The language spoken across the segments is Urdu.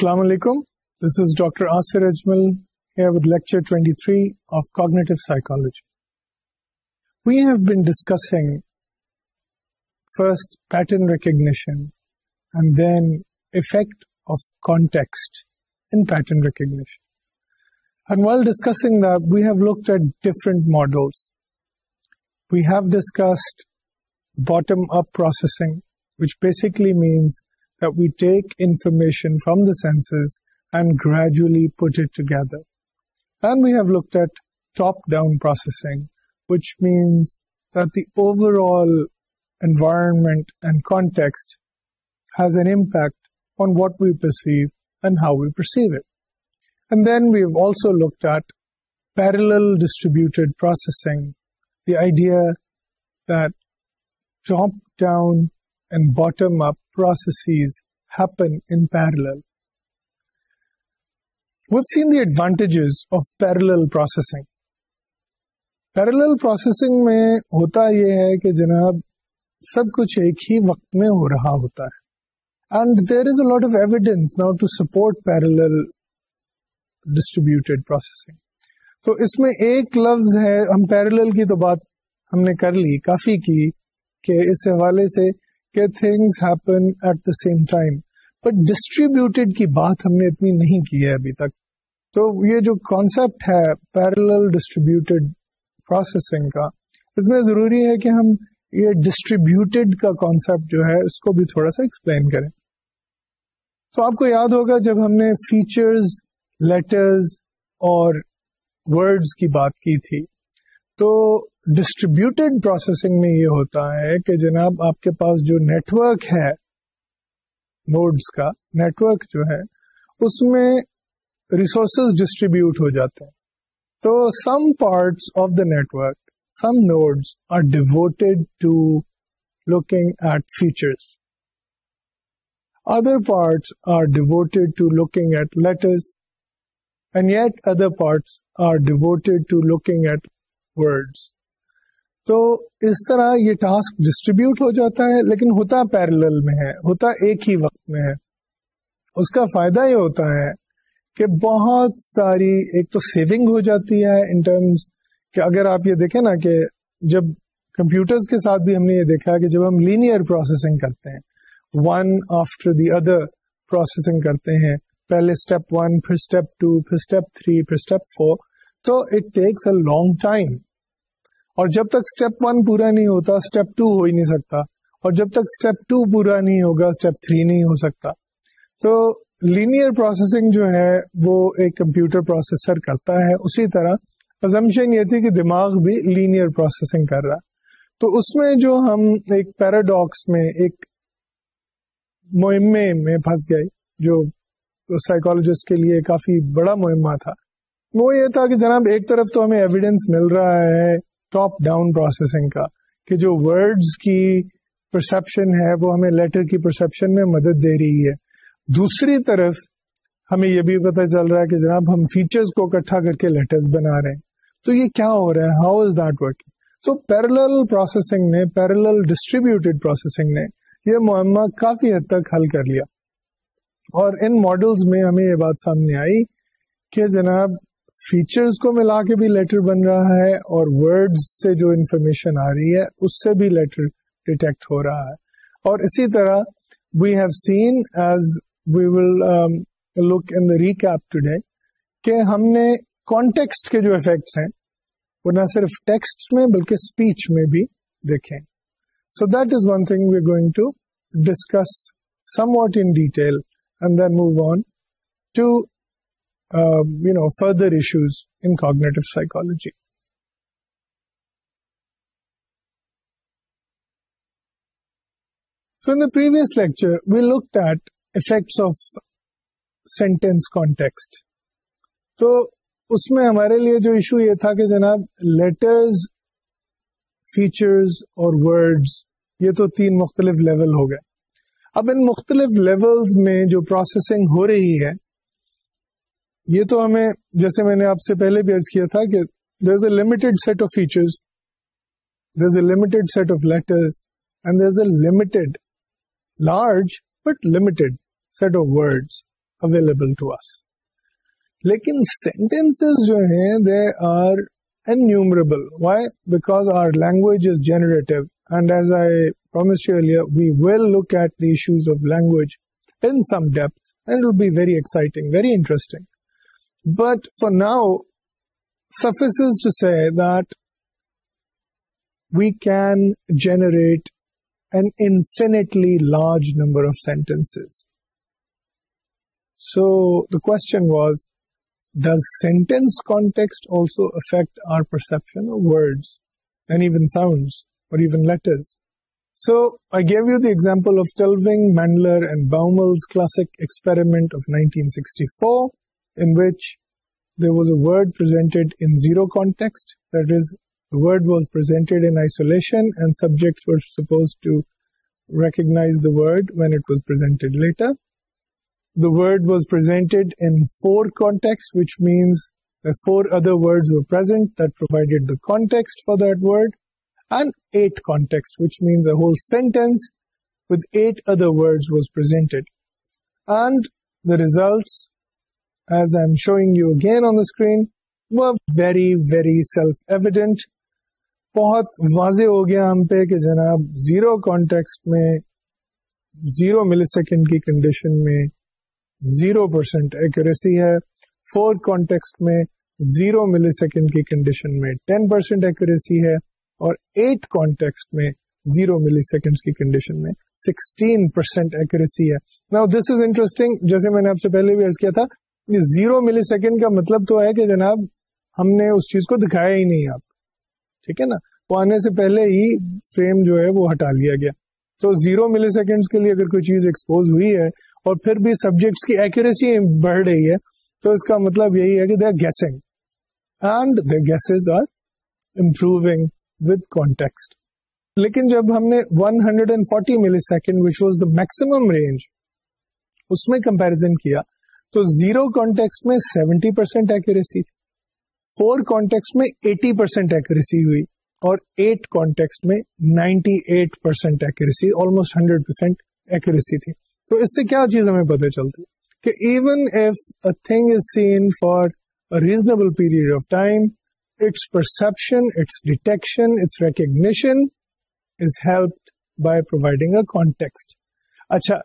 السلام علیکم this is doctor from the senses and gradually put together down let pair distributed per idea processes happen in parallel. parallel We've seen the advantages of processing. میں ہوتا یہ ہے کہ جناب سب کچھ ایک ہی وقت میں ہو رہا ہوتا ہے and there is a lot of evidence now to support parallel distributed processing تو اس میں ایک لفظ ہے ہم پیرل کی تو بات ہم نے کر لی کافی کی کہ اس حوالے سے کہ things happen at the same time but distributed کی بات ہم نے اتنی نہیں کی ہے ابھی تک تو یہ جو کانسیپٹ ہے پیرل ڈسٹریبیوٹیڈ پروسیسنگ کا اس میں ضروری ہے کہ ہم یہ ڈسٹریبیوٹیڈ کا کانسیپٹ جو ہے اس کو بھی تھوڑا سا ایکسپلین کریں تو آپ کو یاد ہوگا جب ہم نے فیچرز لیٹرز اور ورڈز کی بات کی تھی تو ڈسٹریبیوٹیڈ پروسیسنگ میں یہ ہوتا ہے کہ جناب آپ کے پاس جو نیٹورک ہے نوڈس کا نیٹورک جو ہے اس میں ریسورسز ڈسٹریبیوٹ ہو جاتے ہیں تو some parts of the network some nodes are devoted to looking at features other parts are devoted to looking at letters and at other parts are devoted to looking at words. تو اس طرح یہ ٹاسک ڈسٹریبیوٹ ہو جاتا ہے لیکن ہوتا پیرل میں ہے ہوتا ایک ہی وقت میں ہے اس کا فائدہ یہ ہوتا ہے کہ بہت ساری ایک تو سیونگ ہو جاتی ہے ان ٹرمز کہ اگر آپ یہ دیکھیں نا کہ جب کمپیوٹرز کے ساتھ بھی ہم نے یہ دیکھا کہ جب ہم لینئر پروسیسنگ کرتے ہیں one after the other processing کرتے ہیں پہلے اسٹیپ ون پھر اسٹیپ ٹو پھر اسٹیپ تھری پھر اسٹیپ فور تو it takes a long time اور جب تک اسٹیپ ون پورا نہیں ہوتا اسٹیپ ٹو ہو ہی نہیں سکتا اور جب تک اسٹیپ ٹو پورا نہیں ہوگا اسٹیپ تھری نہیں ہو سکتا تو لینئر پروسیسنگ جو ہے وہ ایک کمپیوٹر پروسیسر کرتا ہے اسی طرح ازمشن یہ تھی کہ دماغ بھی لینئر پروسیسنگ کر رہا تو اس میں جو ہم ایک پیراڈاکس میں ایک مہمے میں پھنس گئے جو سائیکولوجسٹ کے لیے کافی بڑا مہمہ تھا وہ یہ تھا کہ جناب ایک طرف تو ہمیں ایویڈینس مل رہا ہے ٹاپ ڈاؤن پروسیسنگ کا کہ جو ورڈ کی پرسپشن ہے وہ ہمیں لیٹر کی پرسپشن میں مدد دے رہی ہے دوسری طرف ہمیں یہ بھی پتا چل رہا ہے کہ جناب ہم فیچرس کو اکٹھا کر کے لیٹرس بنا رہے ہیں تو یہ کیا ہو رہا ہے ہاؤ از دیٹ ورک تو پیرل پروسیسنگ نے پیرل ڈسٹریبیوٹیڈ پروسیسنگ نے یہ معمہ کافی حد تک حل کر لیا اور ان ماڈلس میں ہمیں یہ بات سامنے آئی کہ جناب فیچرز کو ملا کے بھی لیٹر بن رہا ہے اور سے جو انفارمیشن آ رہی ہے اس سے بھی لیٹر ڈیٹیکٹ ہو رہا ہے اور اسی طرح we we have seen as will look in today کہ ہم نے کانٹیکسٹ کے جو افیکٹس ہیں وہ نہ صرف ٹیکسٹ میں بلکہ اسپیچ میں بھی دیکھیں so that is one thing we are going to discuss somewhat in detail and then move on to you know further issues in cognitive So in the previous lecture, we looked at effects of sentence context. تو اس میں ہمارے لیے جو ایشو یہ تھا کہ جناب لیٹرز فیچرز اور ورڈز یہ تو تین مختلف لیول ہو گئے اب ان مختلف لیولز میں جو پروسیسنگ ہو رہی ہے یہ تو ہمیں جیسے میں نے آپ سے پہلے بھی ارض کیا تھا کہ there is a limited set of features there is a limited set of letters and there is a limited large but limited set of words available to us لیکن سینٹینس جو ہیں they are innumerable why because our language is generative and as I promise you earlier we will look at the issues of language in some deep and will be very exciting very interesting but for now suffice we can generate an infinitely large number of sentence so question was does sentence context also affect our perception sounds اور فور ادروڈیڈ فار درڈ اینڈ ایٹ مینسینس ودرٹیڈ and the result as I you again on the screen very very self evident بہت واضح ہو گیا ہم پہ کہ جناب زیرو کانٹیکس میں زیرو ملی سیکنڈ کی کنڈیشن میں زیرو پرسینٹ ایکوریسی ہے فور کانٹیکس میں زیرو ملی سیکنڈ کی کنڈیشن میں ٹین پرسینٹ ایکوریسی ہے اور ایٹ کانٹیکس میں زیرو ملی سیکنڈ کی کنڈیشن میں سکسٹین پرسینٹ ایکوریسی ہے نا دس از انٹرسٹنگ جیسے میں نے آپ سے پہلے بھی کیا تھا زیرو ملی سیکنڈ کا مطلب تو ہے کہ جناب ہم نے اس چیز کو دکھایا ہی نہیں آپ ٹھیک ہے نا وہ آنے سے پہلے ہی فریم جو ہے وہ ہٹا لیا گیا تو زیرو ملی سیکنڈ کے لیے اگر کوئی چیز ایکسپوز ہوئی ہے اور پھر بھی سبجیکٹس کی ایکوریسی بڑھ رہی ہے تو اس کا مطلب یہی ہے کہ they are guessing and the guess are improving with context لیکن جب ہم نے one hundred and forty millisecond which was the maximum range اس میں کمپیرزن کیا تو زیرو کانٹیکس میں سیونٹی پرسینٹ ایکوریسی تھی فور کانٹیکس میں ایٹی پرسینٹ ایکوریسی ہوئی اور ایٹ کانٹیکس میں ninety eight percent accuracy almost hundred percent accuracy تھی تو اس سے کیا چیز ہمیں پتہ چلتی کہ even if a thing is seen for reasonable period of time it's perception it's detection it's recognition is help by providing a context اچھا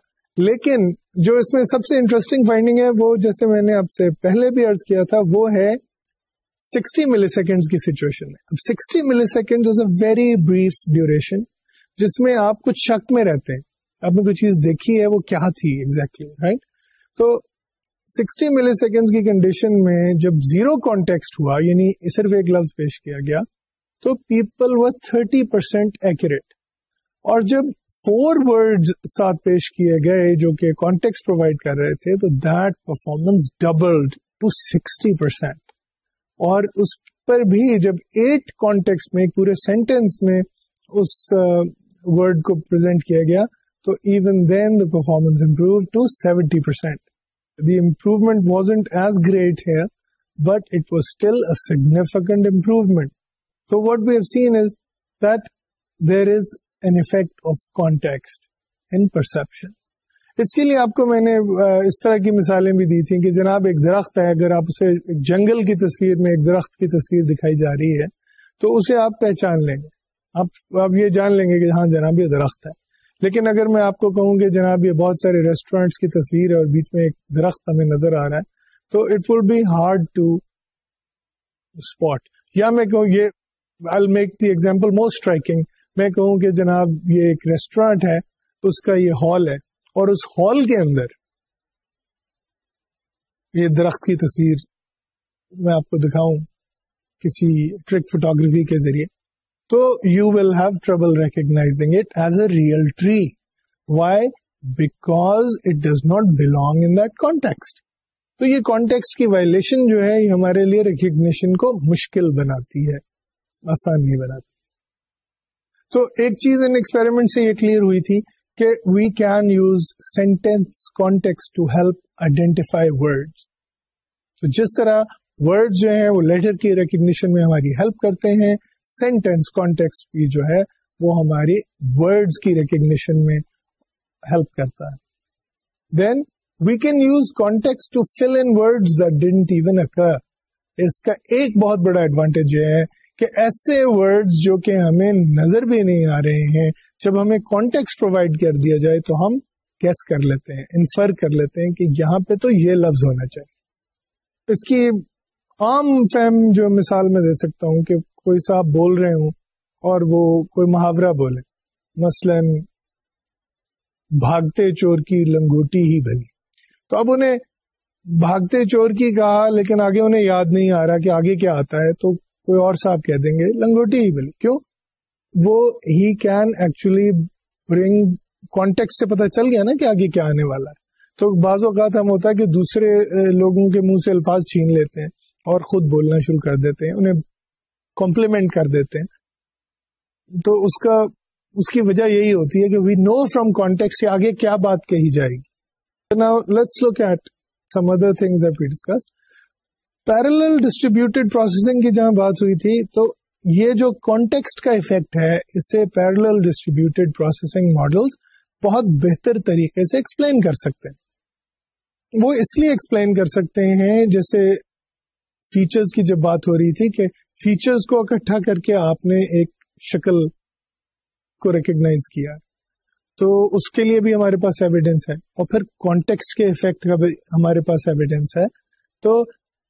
لیکن جو اس میں سب سے انٹرسٹنگ فائنڈنگ ہے وہ جیسے میں نے آپ سے پہلے بھی ارض کیا تھا وہ ہے سکسٹی ملی سیکنڈ کی بریف میں جس میں آپ کچھ شک میں رہتے ہیں آپ نے کوئی چیز دیکھی ہے وہ کیا تھی ایگزیکٹلی exactly, رائٹ right? تو سکسٹی ملی سیکنڈ کی کنڈیشن میں جب زیرو کانٹیکسٹ ہوا یعنی صرف ایک لفظ پیش کیا گیا تو پیپل و تھرٹی پرسینٹ ایکوریٹ اور جب فور فورڈ ساتھ پیش کیے گئے جو کہ کانٹیکس پرووائڈ کر رہے تھے تو that performance doubled to sixty percent اور اس پر بھی جب ایٹ کانٹیکس میں پورے سینٹینس میں اس ورڈ uh, کو پرزینٹ کیا گیا تو even then the performance improve to seventy percent the improvement wasn't as great but it was still و سیگنیفیکینٹ تو what have seen is that there is an effect of context in perception اس کے لیے آپ کو میں نے اس طرح کی مثالیں بھی دی تھیں کہ جناب ایک درخت ہے اگر آپ اسے ایک جنگل کی تصویر میں ایک درخت کی تصویر دکھائی جا رہی ہے تو اسے آپ پہچان لیں گے آپ آپ یہ جان لیں گے کہ ہاں جناب یہ درخت ہے لیکن اگر میں آپ کو کہوں کہ جناب یہ بہت سارے ریسٹورینٹس کی تصویر ہے اور بیچ میں ایک درخت ہمیں نظر آ رہا ہے تو it will be hard to spot یا میں کہوں یہ I make the example most striking میں کہوں کہ جناب یہ ایک ریسٹورینٹ ہے اس کا یہ ہال ہے اور اس ہال کے اندر یہ درخت کی تصویر میں آپ کو دکھاؤں کسی ٹرک فوٹوگرافی کے ذریعے تو you will have trouble recognizing it as a real tree why because it does not belong in that context تو یہ کانٹیکس کی وائلشن جو ہے یہ ہمارے لیے ریکگنیشن کو مشکل بناتی ہے آسان نہیں بناتی تو ایک چیز ان ایکسپیرمنٹ سے یہ کلیئر ہوئی تھی کہ we can use sentence context to help identify word تو جس طرح ورڈ جو ہیں وہ لیٹر کی ریکگنیشن میں ہماری ہیلپ کرتے ہیں سینٹینس کانٹیکس بھی جو ہے وہ ہماری ورڈز کی ریکگنیشن میں ہیلپ کرتا ہے then we can use context to fill didn't even occur اس کا ایک بہت بڑا ایڈوانٹیج یہ ہے کہ ایسے ورڈ جو کہ ہمیں نظر بھی نہیں آ رہے ہیں جب ہمیں کانٹیکس پرووائڈ کر دیا جائے تو ہم کیس کر لیتے ہیں انفر کر لیتے ہیں کہ یہاں پہ تو یہ لفظ ہونا چاہیے اس کی عام فہم جو مثال میں دے سکتا ہوں کہ کوئی صاحب بول رہے ہوں اور وہ کوئی محاورہ بولے مثلا بھاگتے چور کی لنگوٹی ہی بنی تو اب انہیں بھاگتے چور کی کہا لیکن آگے انہیں یاد نہیں آ رہا کہ آگے کیا آتا ہے تو کوئی اور صاحب کہہ دیں گے لنگوٹی ہی ملی کیوں وہ ہی کین ایکچولی برنگ کانٹیکٹ سے پتا چل گیا نا کہ آگے کیا آنے والا ہے تو بعض اوقات ہم ہوتا ہے کہ دوسرے لوگوں کے منہ سے الفاظ چھین لیتے ہیں اور خود بولنا شروع کر دیتے ہیں انہیں کمپلیمنٹ کر دیتے ہیں تو اس کا اس کی وجہ یہی ہوتی ہے کہ وی نو فرام کانٹیکٹ سے آگے کیا بات کہی جائے گی let's at some other discussed parallel distributed processing کی جہاں بات ہوئی تھی تو یہ جو کانٹیکسٹ کا افیکٹ ہے اسے پیرل ڈسٹریبیوٹیڈ پروسیسنگ ماڈل بہت بہتر طریقے سے ایکسپلین کر سکتے ہیں وہ اس لیے ایکسپلین کر سکتے ہیں جیسے فیچرز کی جب بات ہو رہی تھی کہ فیچرز کو اکٹھا کر کے آپ نے ایک شکل کو ریکگنائز کیا تو اس کے لیے بھی ہمارے پاس ایویڈینس ہے اور پھر کانٹیکسٹ کے افیکٹ کا بھی ہمارے پاس ایویڈینس ہے تو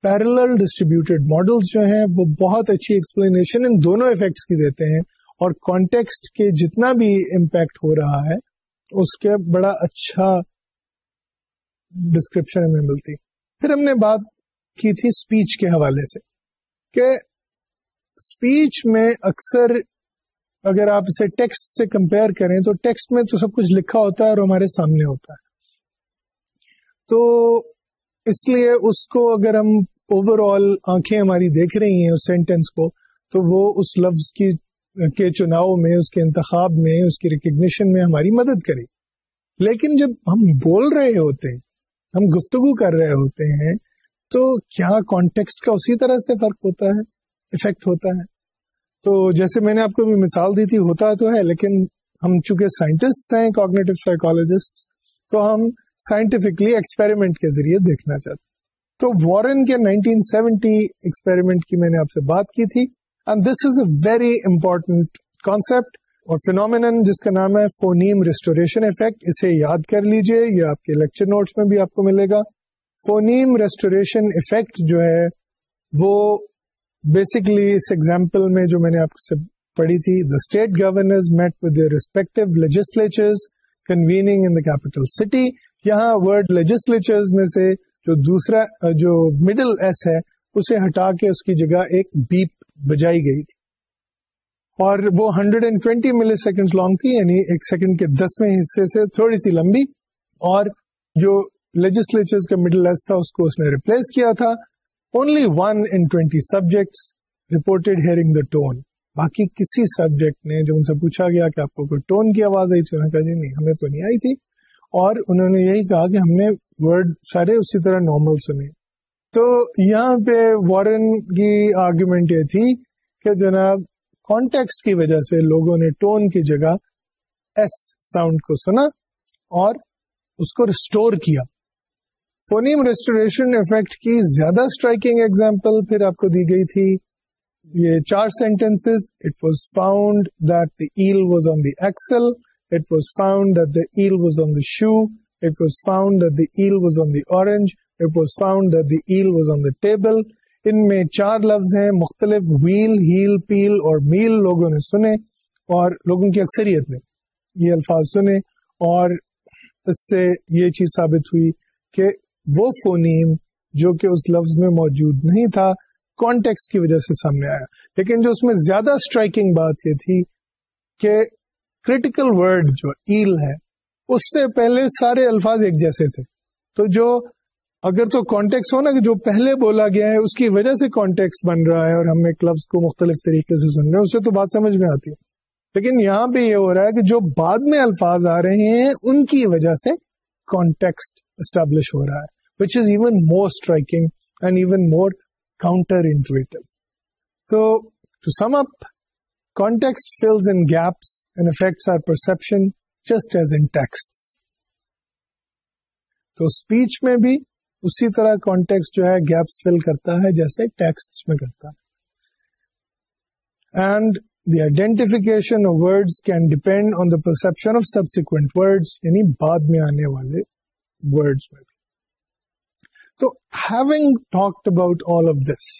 پیرل ڈسٹریبیوٹیڈ ماڈل جو ہیں وہ بہت اچھی ایکسپلینیشن ان دونوں افیکٹس کی دیتے ہیں اور کانٹیکسٹ کے جتنا بھی امپیکٹ ہو رہا ہے اس کے بڑا اچھا ڈسکرپشن ہمیں ملتی پھر ہم نے بات کی تھی اسپیچ کے حوالے سے کہ اسپیچ میں اکثر اگر آپ اسے ٹیکسٹ سے کمپیئر کریں تو ٹیکسٹ میں تو سب کچھ لکھا ہوتا ہے اور ہمارے سامنے ہوتا ہے تو اس لیے اس کو اگر ہم اوور آل آنکھیں ہماری دیکھ رہی ہیں اس سینٹینس کو تو وہ اس لفظ کی کے چناؤ میں اس کے انتخاب میں اس کی ریکگنیشن میں ہماری مدد کرے لیکن جب ہم بول رہے ہوتے ہم گفتگو کر رہے ہوتے ہیں تو کیا کانٹیکسٹ کا اسی طرح سے فرق ہوتا ہے افیکٹ ہوتا ہے تو جیسے میں نے آپ کو بھی مثال دی تھی ہوتا تو ہے لیکن ہم چونکہ سائنٹسٹ ہیں کوگنیٹو سائیکولوجسٹ تو ہم سائنٹیفکلی ایکسپیریمنٹ کے ذریعے دیکھنا چاہتے تو وارن کے سیونٹی ایکسپیریمنٹ کی میں نے آپ سے بات کی تھی and this is a very important concept اور فینومین جس کا نام ہے فونیم ریسٹوریشن افیکٹ اسے یاد کر لیجئے یہ آپ کے لیکچر نوٹس میں بھی آپ کو ملے گا فونیم ریسٹوریشن افیکٹ جو ہے وہ بیسکلی اس ایگزامپل میں جو میں نے آپ سے پڑھی تھی the state governors met with respect city یہاں ورڈ لیجسلیچر میں سے جو دوسرا جو مڈل ایس ہے اسے ہٹا کے اس کی جگہ ایک بیپ بجائی گئی تھی اور وہ 120 and twenty millisecond long تھی یعنی ایک سیکنڈ کے دسویں حصے سے تھوڑی سی لمبی اور جو لیجسلیچر کا مڈل ایس تھا اس کو اس نے ریپلیس کیا تھا only one in twenty subject reported hearing the tone باقی کسی سبجیکٹ نے جو ان سے پوچھا گیا کہ آپ کو کوئی ٹون کی آواز آئی تھی کہا جی نہیں ہمیں تو نہیں آئی تھی اور انہوں نے یہی کہا کہ ہم نے ورڈ سارے اسی طرح نارمل سنے تو یہاں پہ وارن کی آرگیومنٹ یہ تھی کہ جناب کانٹیکسٹ کی وجہ سے لوگوں نے ٹون کی جگہ ایس ساؤنڈ کو سنا اور اس کو ریسٹور کیا فونیم ریسٹوریشن افیکٹ کی زیادہ اسٹرائکنگ ایگزامپل پھر آپ کو دی گئی تھی یہ چار sentence it was found that eel was on the axle سنے اور لوگوں کی اکثریت نے یہ الفاظ سنے اور اس سے یہ چیز ثابت ہوئی کہ وہ فونیم جو کہ اس لفظ میں موجود نہیں تھا کانٹیکس کی وجہ سے سامنے آیا لیکن جو اس میں زیادہ اسٹرائکنگ بات یہ تھی کہ کریٹیکل ورڈ جو ایل ہے اس سے پہلے سارے الفاظ ایک جیسے تھے تو جو اگر تو کانٹیکس کہ جو پہلے بولا گیا ہے اس کی وجہ سے کانٹیکس بن رہا ہے اور ہم ایک لفظ کو مختلف طریقے سے سن رہے ہیں اس سے تو بات سمجھ میں آتی ہے لیکن یہاں پہ یہ ہو رہا ہے کہ جو بعد میں الفاظ آ رہے ہیں ان کی وجہ سے کانٹیکسٹ اسٹیبلش ہو رہا ہے which is even more striking and even more counterintuitive تو sum up Context fills in gaps and affects our perception just as in texts. تو اسپیچ میں بھی اسی طرح جو ہے گیپس فل کرتا ہے جیسے میں کرتا ہے. And the identification can depend on the perception of words یعنی بعد میں آنے والے میں بھی. تو having talk about all of this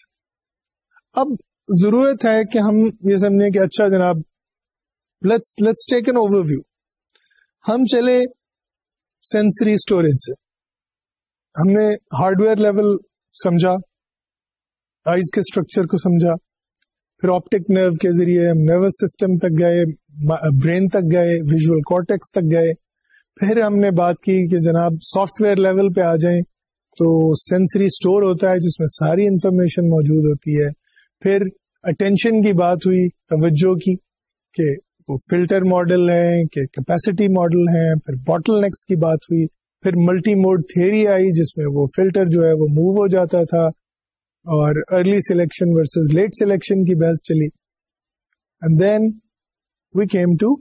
اب ضرورت ہے کہ ہم یہ سمجھیں کہ اچھا جناب let's take an overview ہم چلے سینسری اسٹوریج سے ہم نے ہارڈ ویئر لیول سمجھا آئز کے اسٹرکچر کو سمجھا پھر آپٹک نرو کے ذریعے ہم نروس سسٹم تک گئے برین تک گئے ویژل کارٹیکس تک گئے پھر ہم نے بات کی کہ جناب سافٹ ویئر لیول پہ آ جائیں تو سینسری اسٹور ہوتا ہے جس میں ساری انفارمیشن موجود ہوتی ہے پھر اٹینشن کی بات ہوئی توجہ کی کہ وہ فلٹر ماڈل ہیں کہ کیپیسٹی ماڈل ہیں پھر بوٹل نیکس کی بات ہوئی پھر ملٹی موڈ تھیری آئی جس میں وہ فلٹر جو ہے وہ موو ہو جاتا تھا اور early selection versus late selection کی بحث چلی and then we came to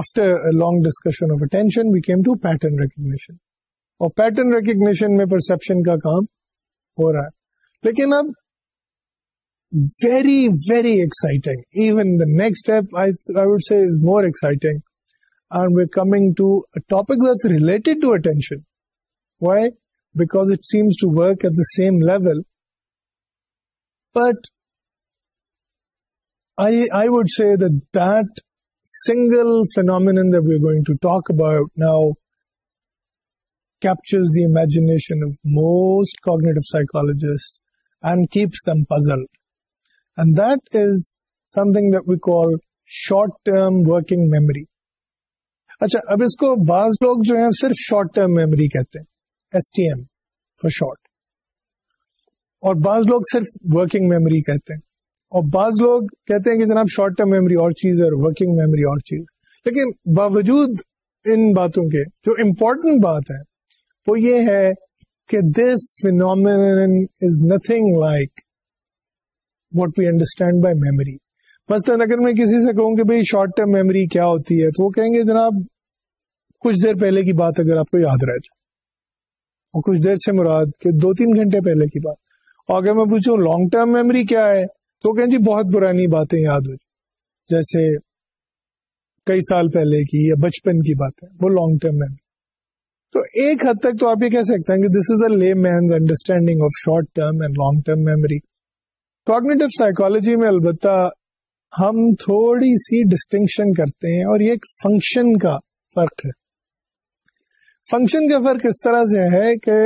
after long discussion of attention we came to pattern recognition اور پیٹرن ریکگنیشن میں پرسپشن کا کام ہو رہا ہے لیکن اب very very ایسائیڈینشن why back seems talk at the same level but I would say single phenom we're going to talk about now capture the imagination of most کو psychologist and keeps them puzzle that is something we call short term working memory اچھا اب اس کو بعض لوگ جو ہیں صرف شارٹ ٹرم میموری کہتے ہیں S T M for short اور بعض لوگ صرف ورکنگ میموری کہتے ہیں اور بعض لوگ کہتے ہیں کہ جناب شارٹ ٹرم میموری اور چیز ہے اور ورکنگ میموری اور چیز لیکن باوجود ان باتوں کے جو امپورٹنٹ بات ہے وہ یہ ہے کہ this phenomenon is nothing like what we understand by memory مثلاً اگر میں کسی سے کہوں کہ بھائی شارٹ ٹرم میموری کیا ہوتی ہے تو وہ کہیں گے جناب کچھ دیر پہلے کی بات اگر آپ کو یاد رہ جائے اور کچھ دیر سے مراد کہ دو تین گھنٹے پہلے کی بات اور اگر میں پوچھوں لانگ ٹرم میموری کیا ہے تو کہیں جی بہت پرانی باتیں یاد ہو جائیں جیسے کئی سال پہلے کی یا بچپن کی باتیں وہ لانگ ٹرم میموری تو ایک حد تک تو آپ یہ کہہ سکتے ہیں کہ this is a layman's understanding of short term and long term memory cognitive psychology میں البتہ ہم تھوڑی سی ڈسٹنکشن کرتے ہیں اور یہ ایک فنکشن کا فرق ہے فنکشن کا فرق اس طرح سے ہے کہ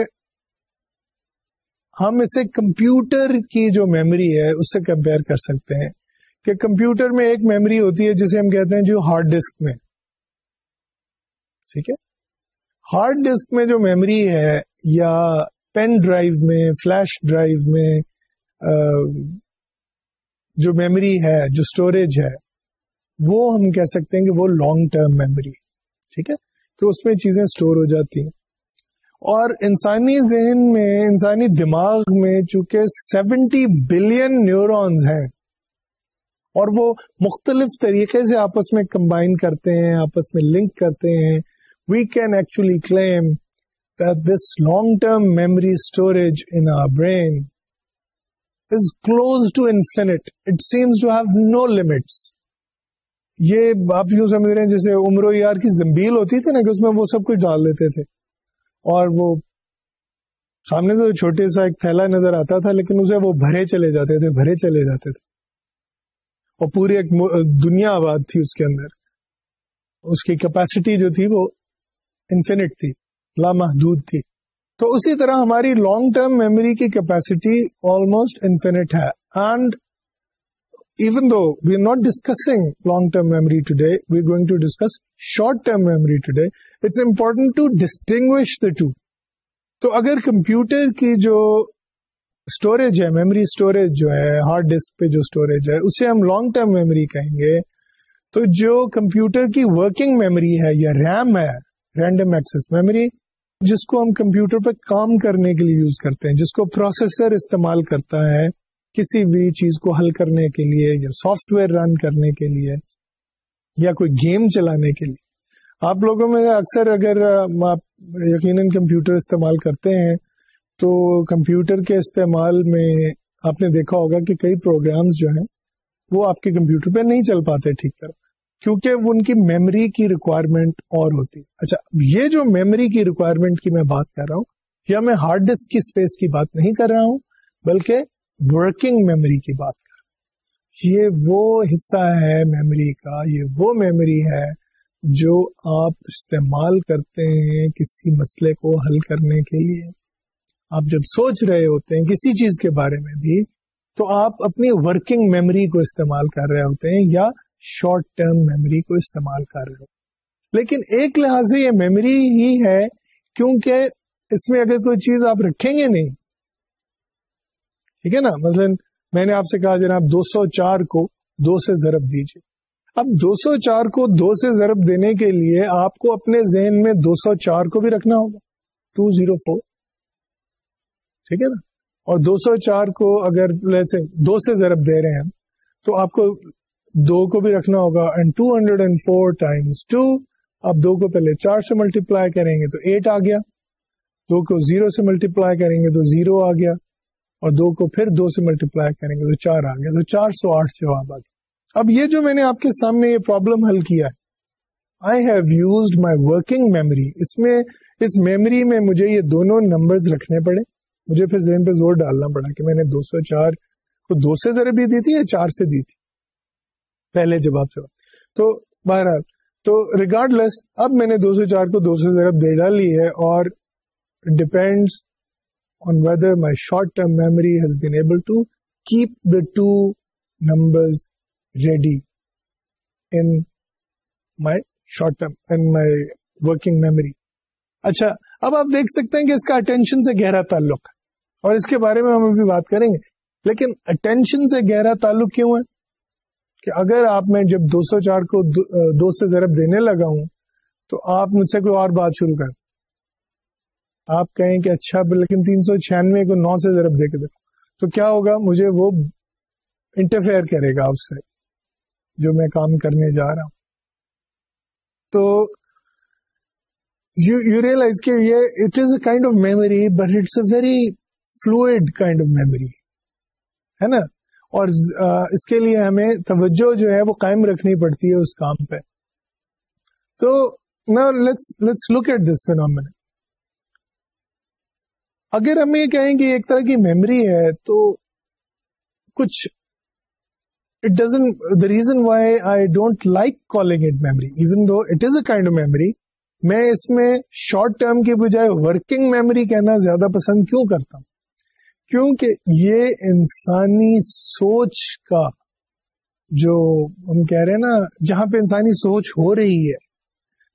ہم اسے کمپیوٹر کی جو میموری ہے اس سے کمپیئر کر سکتے ہیں کہ کمپیوٹر میں ایک میموری ہوتی ہے جسے ہم کہتے ہیں جو ہارڈ ڈسک میں ٹھیک ہے ہارڈ ڈسک میں جو میموری ہے یا پین ڈرائیو میں فلیش ڈرائیو میں جو میموری ہے جو اسٹوریج ہے وہ ہم کہہ سکتے ہیں کہ وہ لانگ ٹرم میموری ٹھیک ہے کہ اس میں چیزیں اسٹور ہو جاتی ہیں اور انسانی ذہن میں انسانی دماغ میں چونکہ سیونٹی بلین نیورونز ہیں اور وہ مختلف طریقے سے آپس میں کمبائن کرتے ہیں آپس میں لنک کرتے ہیں we can actually claim this long term memory storage in our brain is close to infinite it seems to have no limits یہ آپ یوں سمجھ رہے ہیں جیسے عمر و یار کی زمبیل ہوتی تھی نا کہ اس میں وہ سب کچھ ڈال دیتے تھے اور وہ سامنے سے چھوٹے سا ایک تھیلا نظر آتا تھا لیکن اسے وہ بھرے چلے جاتے تھے بھرے چلے جاتے تھے اور پوری ایک دنیا آباد تھی اس کے اندر اس کی کیپیسٹی جو تھی وہ انفینٹ تھی لامحدود تھی تو اسی طرح ہماری لانگ ٹرم میموری کی کیپیسٹی آلموسٹ انفینٹ ہے and even though we are not discussing long term memory today we going to discuss short term memory today it's important to distinguish the two تو اگر کمپیوٹر کی جو اسٹوریج ہے میموری اسٹوریج جو ہے ہارڈ ڈسک پہ جو اسٹوریج ہے اسے ہم لانگ ٹرم میموری کہیں گے تو جو کمپیوٹر کی ورکنگ میموری ہے یا ریم ہے رینڈم ایکسس میموری جس کو ہم کمپیوٹر پہ کام کرنے کے لیے یوز کرتے ہیں جس کو پروسیسر استعمال کرتا ہے کسی بھی چیز کو حل کرنے کے لیے یا سافٹ ویئر رن کرنے کے لیے یا کوئی گیم چلانے کے لیے آپ لوگوں میں اکثر اگر آپ یقیناً کمپیوٹر استعمال کرتے ہیں تو کمپیوٹر کے استعمال میں آپ نے دیکھا ہوگا کہ کئی پروگرامز جو ہیں وہ آپ کے کمپیوٹر پہ نہیں چل پاتے ٹھیک طرح کیونکہ ان کی میموری کی ریکوائرمنٹ اور ہوتی اچھا یہ جو میموری کی ریکوائرمنٹ کی میں بات کر رہا ہوں یا میں ہارڈ ڈسک کی اسپیس کی بات نہیں کر رہا ہوں بلکہ ورکنگ میموری کی بات کر رہا ہوں یہ وہ حصہ ہے میموری کا یہ وہ میموری ہے جو آپ استعمال کرتے ہیں کسی مسئلے کو حل کرنے کے لیے آپ جب سوچ رہے ہوتے ہیں کسی چیز کے بارے میں بھی تو آپ اپنی ورکنگ میموری کو استعمال کر رہے ہوتے ہیں یا شارٹ ٹرم میموری کو استعمال کر رہے ہو لیکن ایک لحاظ سے یہ میموری ہی ہے کیونکہ اس میں اگر کوئی چیز آپ رکھیں گے نہیں ٹھیک ہے نا مثلاً میں نے آپ سے کہا جناب دو سو چار کو دو سے ضرب دیجیے اب دو سو چار کو دو سے ضرب دینے کے لیے آپ کو اپنے ذہن میں دو سو چار کو بھی رکھنا ہوگا ٹو زیرو فور ٹھیک ہے نا اور دو سو چار کو اگر دو سے ضرب دے رہے ہیں تو آپ کو دو کو بھی رکھنا ہوگا and two hundred and four times two اب دو کو پہلے چار سے ملٹی پلائی کریں گے تو ایٹ آ گیا دو کو زیرو سے ملٹی پلائی کریں گے تو زیرو آ گیا اور دو کو پھر دو سے ملٹی پلائی کریں گے تو چار آ گیا تو چار سو آٹھ جواب آ گیا اب یہ جو میں نے آپ کے سامنے یہ پرابلم حل کیا ہے I have used my working memory اس میں اس میموری میں مجھے یہ دونوں نمبرز رکھنے پڑے مجھے پھر ذہن پہ زور ڈالنا پڑا کہ میں نے دو سو چار کو دو سے ذرا بھی دی تھی یا چار سے دی تھی پہلے جواب سے تو بہرحال تو ریگارڈ لیس اب میں نے دو سو چار کو دو سو ذرا دے ڈالی ہے اور depends on whether my short term memory has been able to keep the two number ready in my short term in my working memory اچھا اب آپ دیکھ سکتے ہیں کہ اس کا اٹینشن سے گہرا تعلق ہے اور اس کے بارے میں ہم ابھی بات کریں گے لیکن اٹینشن سے گہرا تعلق کیوں ہے کہ اگر آپ میں جب دو سو چار کو دو سے ضرب دینے لگا ہوں تو آپ مجھ سے کوئی اور بات شروع کر آپ کہیں کہ اچھا لیکن تین سو چھیانوے کو نو سے ضرب دے کے دیکھو تو کیا ہوگا مجھے وہ انٹرفیئر کرے گا آپ سے جو میں کام کرنے جا رہا ہوں تو یو یو ریئلائز کے یہ it is a kind of memory but it's a very fluid kind of memory ہے نا اور اس کے لیے ہمیں توجہ جو ہے وہ قائم رکھنی پڑتی ہے اس کام پہ تو let's look at this phenomenon اگر ہم یہ کہیں کہ ایک طرح کی میمری ہے تو کچھ it doesn't the reason why I don't like calling it memory even though it is a kind of memory میں اس میں شارٹ ٹرم کے بجائے ورکنگ میموری کہنا زیادہ پسند کیوں کرتا ہوں کیونکہ یہ انسانی سوچ کا جو ہم کہہ رہے ہیں نا جہاں پہ انسانی سوچ ہو رہی ہے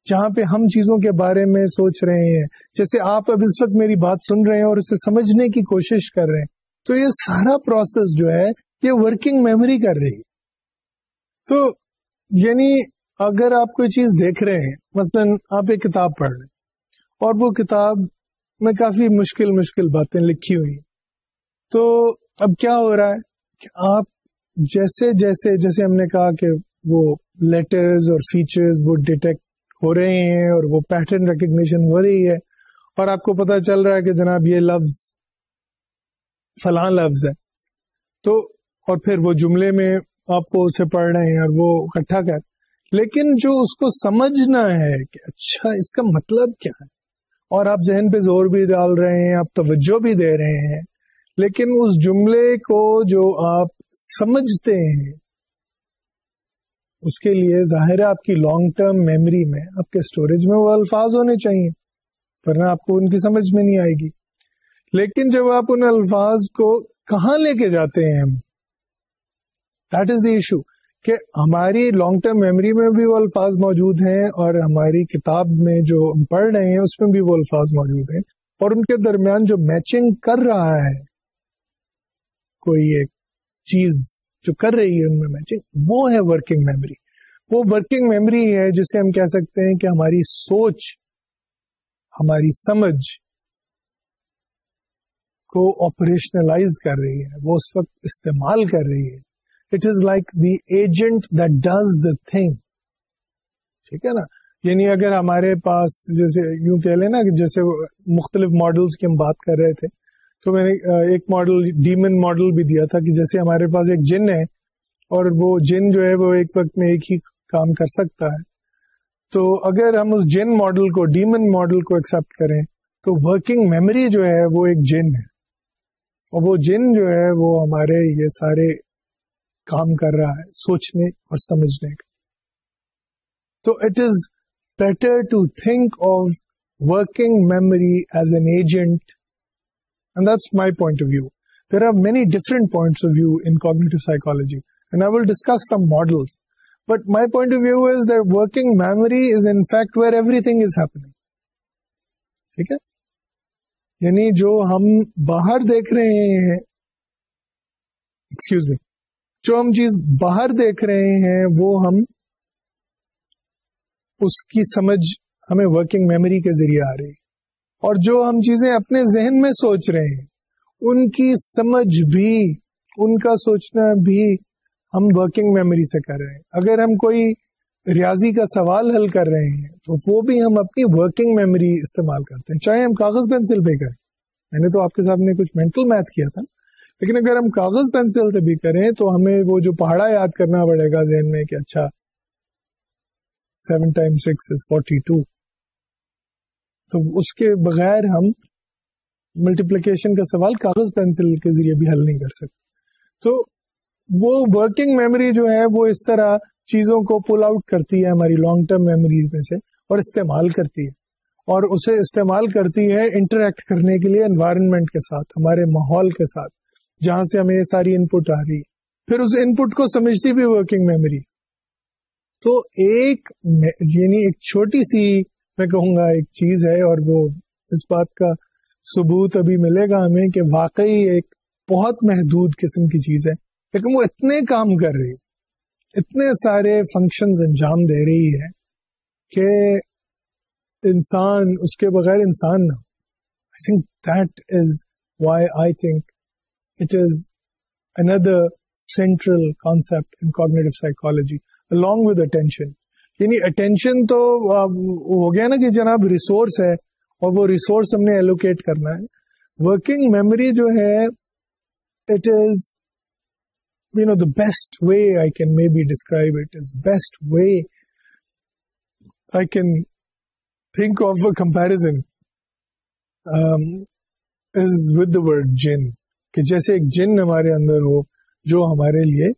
جہاں پہ ہم چیزوں کے بارے میں سوچ رہے ہیں جیسے آپ اب اس وقت میری بات سن رہے ہیں اور اسے سمجھنے کی کوشش کر رہے ہیں تو یہ سارا پروسیس جو ہے یہ ورکنگ میموری کر رہی تو یعنی اگر آپ کوئی چیز دیکھ رہے ہیں مثلا آپ ایک کتاب پڑھ رہے ہیں اور وہ کتاب میں کافی مشکل مشکل باتیں لکھی ہوئی ہیں تو اب کیا ہو رہا ہے کہ آپ جیسے جیسے جیسے ہم نے کہا کہ وہ لیٹرز اور فیچرز وہ ڈیٹیکٹ ہو رہے ہیں اور وہ پیٹرن ریکگنیشن ہو رہی ہے اور آپ کو پتا چل رہا ہے کہ جناب یہ لفظ فلاں لفظ ہے تو اور پھر وہ جملے میں آپ کو اسے پڑھ رہے ہیں اور وہ اکٹھا کر لیکن جو اس کو سمجھنا ہے کہ اچھا اس کا مطلب کیا ہے اور آپ ذہن پہ زور بھی ڈال رہے ہیں آپ توجہ بھی دے رہے ہیں لیکن اس جملے کو جو آپ سمجھتے ہیں اس کے لیے ظاہر ہے آپ کی لانگ ٹرم میموری میں آپ کے اسٹوریج میں وہ الفاظ ہونے چاہیے ورنہ آپ کو ان کی سمجھ میں نہیں آئے گی لیکن جب آپ ان الفاظ کو کہاں لے کے جاتے ہیں ہم دیٹ از دی ایشو کہ ہماری لانگ ٹرم میموری میں بھی وہ الفاظ موجود ہیں اور ہماری کتاب میں جو ہم پڑھ رہے ہیں اس میں بھی وہ الفاظ موجود ہیں اور ان کے درمیان جو میچنگ کر رہا ہے کوئی ایک چیز جو کر رہی ہے ان میں میچنگ وہ ہے ورکنگ میموری وہ ورکنگ میموری ہے جسے ہم کہہ سکتے ہیں کہ ہماری سوچ ہماری سمجھ کو آپریشنلائز کر رہی ہے وہ اس وقت استعمال کر رہی ہے it is like the agent that does the thing ٹھیک ہے نا یعنی اگر ہمارے پاس جیسے یوں کہہ لیں نا جیسے مختلف ماڈلس کی ہم بات کر رہے تھے تو میں نے ایک ماڈل ڈیمن ماڈل بھی دیا تھا کہ جیسے ہمارے پاس ایک جن ہے اور وہ جن جو ہے وہ ایک وقت میں ایک ہی کام کر سکتا ہے تو اگر ہم اس جن ماڈل کو ڈیمن ماڈل کو ایکسپٹ کریں تو ورکنگ میموری جو ہے وہ ایک جن ہے اور وہ جن جو ہے وہ ہمارے یہ سارے کام کر رہا ہے سوچنے اور سمجھنے کا تو it is better to think of working memory as an agent یعنی جو ہم باہر دیکھ رہے ہیں ایکسکیوز جو ہم چیز باہر دیکھ رہے ہیں وہ ہم اس کی سمجھ ہمیں ورکنگ میموری کے ذریعے آ رہی ہے اور جو ہم چیزیں اپنے ذہن میں سوچ رہے ہیں ان کی سمجھ بھی ان کا سوچنا بھی ہم ورکنگ میموری سے کر رہے ہیں اگر ہم کوئی ریاضی کا سوال حل کر رہے ہیں تو وہ بھی ہم اپنی ورکنگ میموری استعمال کرتے ہیں چاہے ہم کاغذ پینسل پہ کریں میں نے تو آپ کے سامنے کچھ مینٹل میتھ کیا تھا لیکن اگر ہم کاغذ پینسل سے بھی کریں تو ہمیں وہ جو پہاڑا یاد کرنا پڑے گا ذہن میں کہ اچھا seven time six is forty two تو اس کے بغیر ہم ملٹیپلیکیشن کا سوال کاغذ پینسل کے ذریعے بھی حل نہیں کر سکتے تو وہ ورکنگ میموری جو ہے وہ اس طرح چیزوں کو پل آؤٹ کرتی ہے ہماری لانگ ٹرم میموری میں سے اور استعمال کرتی ہے اور اسے استعمال کرتی ہے انٹریکٹ کرنے کے لیے انوائرمنٹ کے ساتھ ہمارے ماحول کے ساتھ جہاں سے ہمیں یہ ساری ان پٹ آ رہی ہے پھر اس ان پٹ کو سمجھتی بھی ورکنگ میموری تو ایک یعنی ایک چھوٹی سی میں کہوں گا ایک چیز ہے اور وہ اس بات کا ثبوت ابھی ملے گا ہمیں کہ واقعی ایک بہت محدود قسم کی چیز ہے لیکن وہ اتنے کام کر رہی اتنے سارے فنکشنز انجام دے رہی ہے کہ انسان اس کے بغیر انسان نہ I think that is why I think it is another central concept in cognitive along with attention یعنی اٹینشن تو ہو گیا نا کہ جناب ریسورس ہے اور وہ ریسورس ہم نے ایلوکیٹ کرنا ہے ورکنگ میموری جو ہے it is you know the best way I can may be describe it is best way I can think of comparison is with the word جن کہ جیسے ایک جن ہمارے اندر ہو جو ہمارے لیے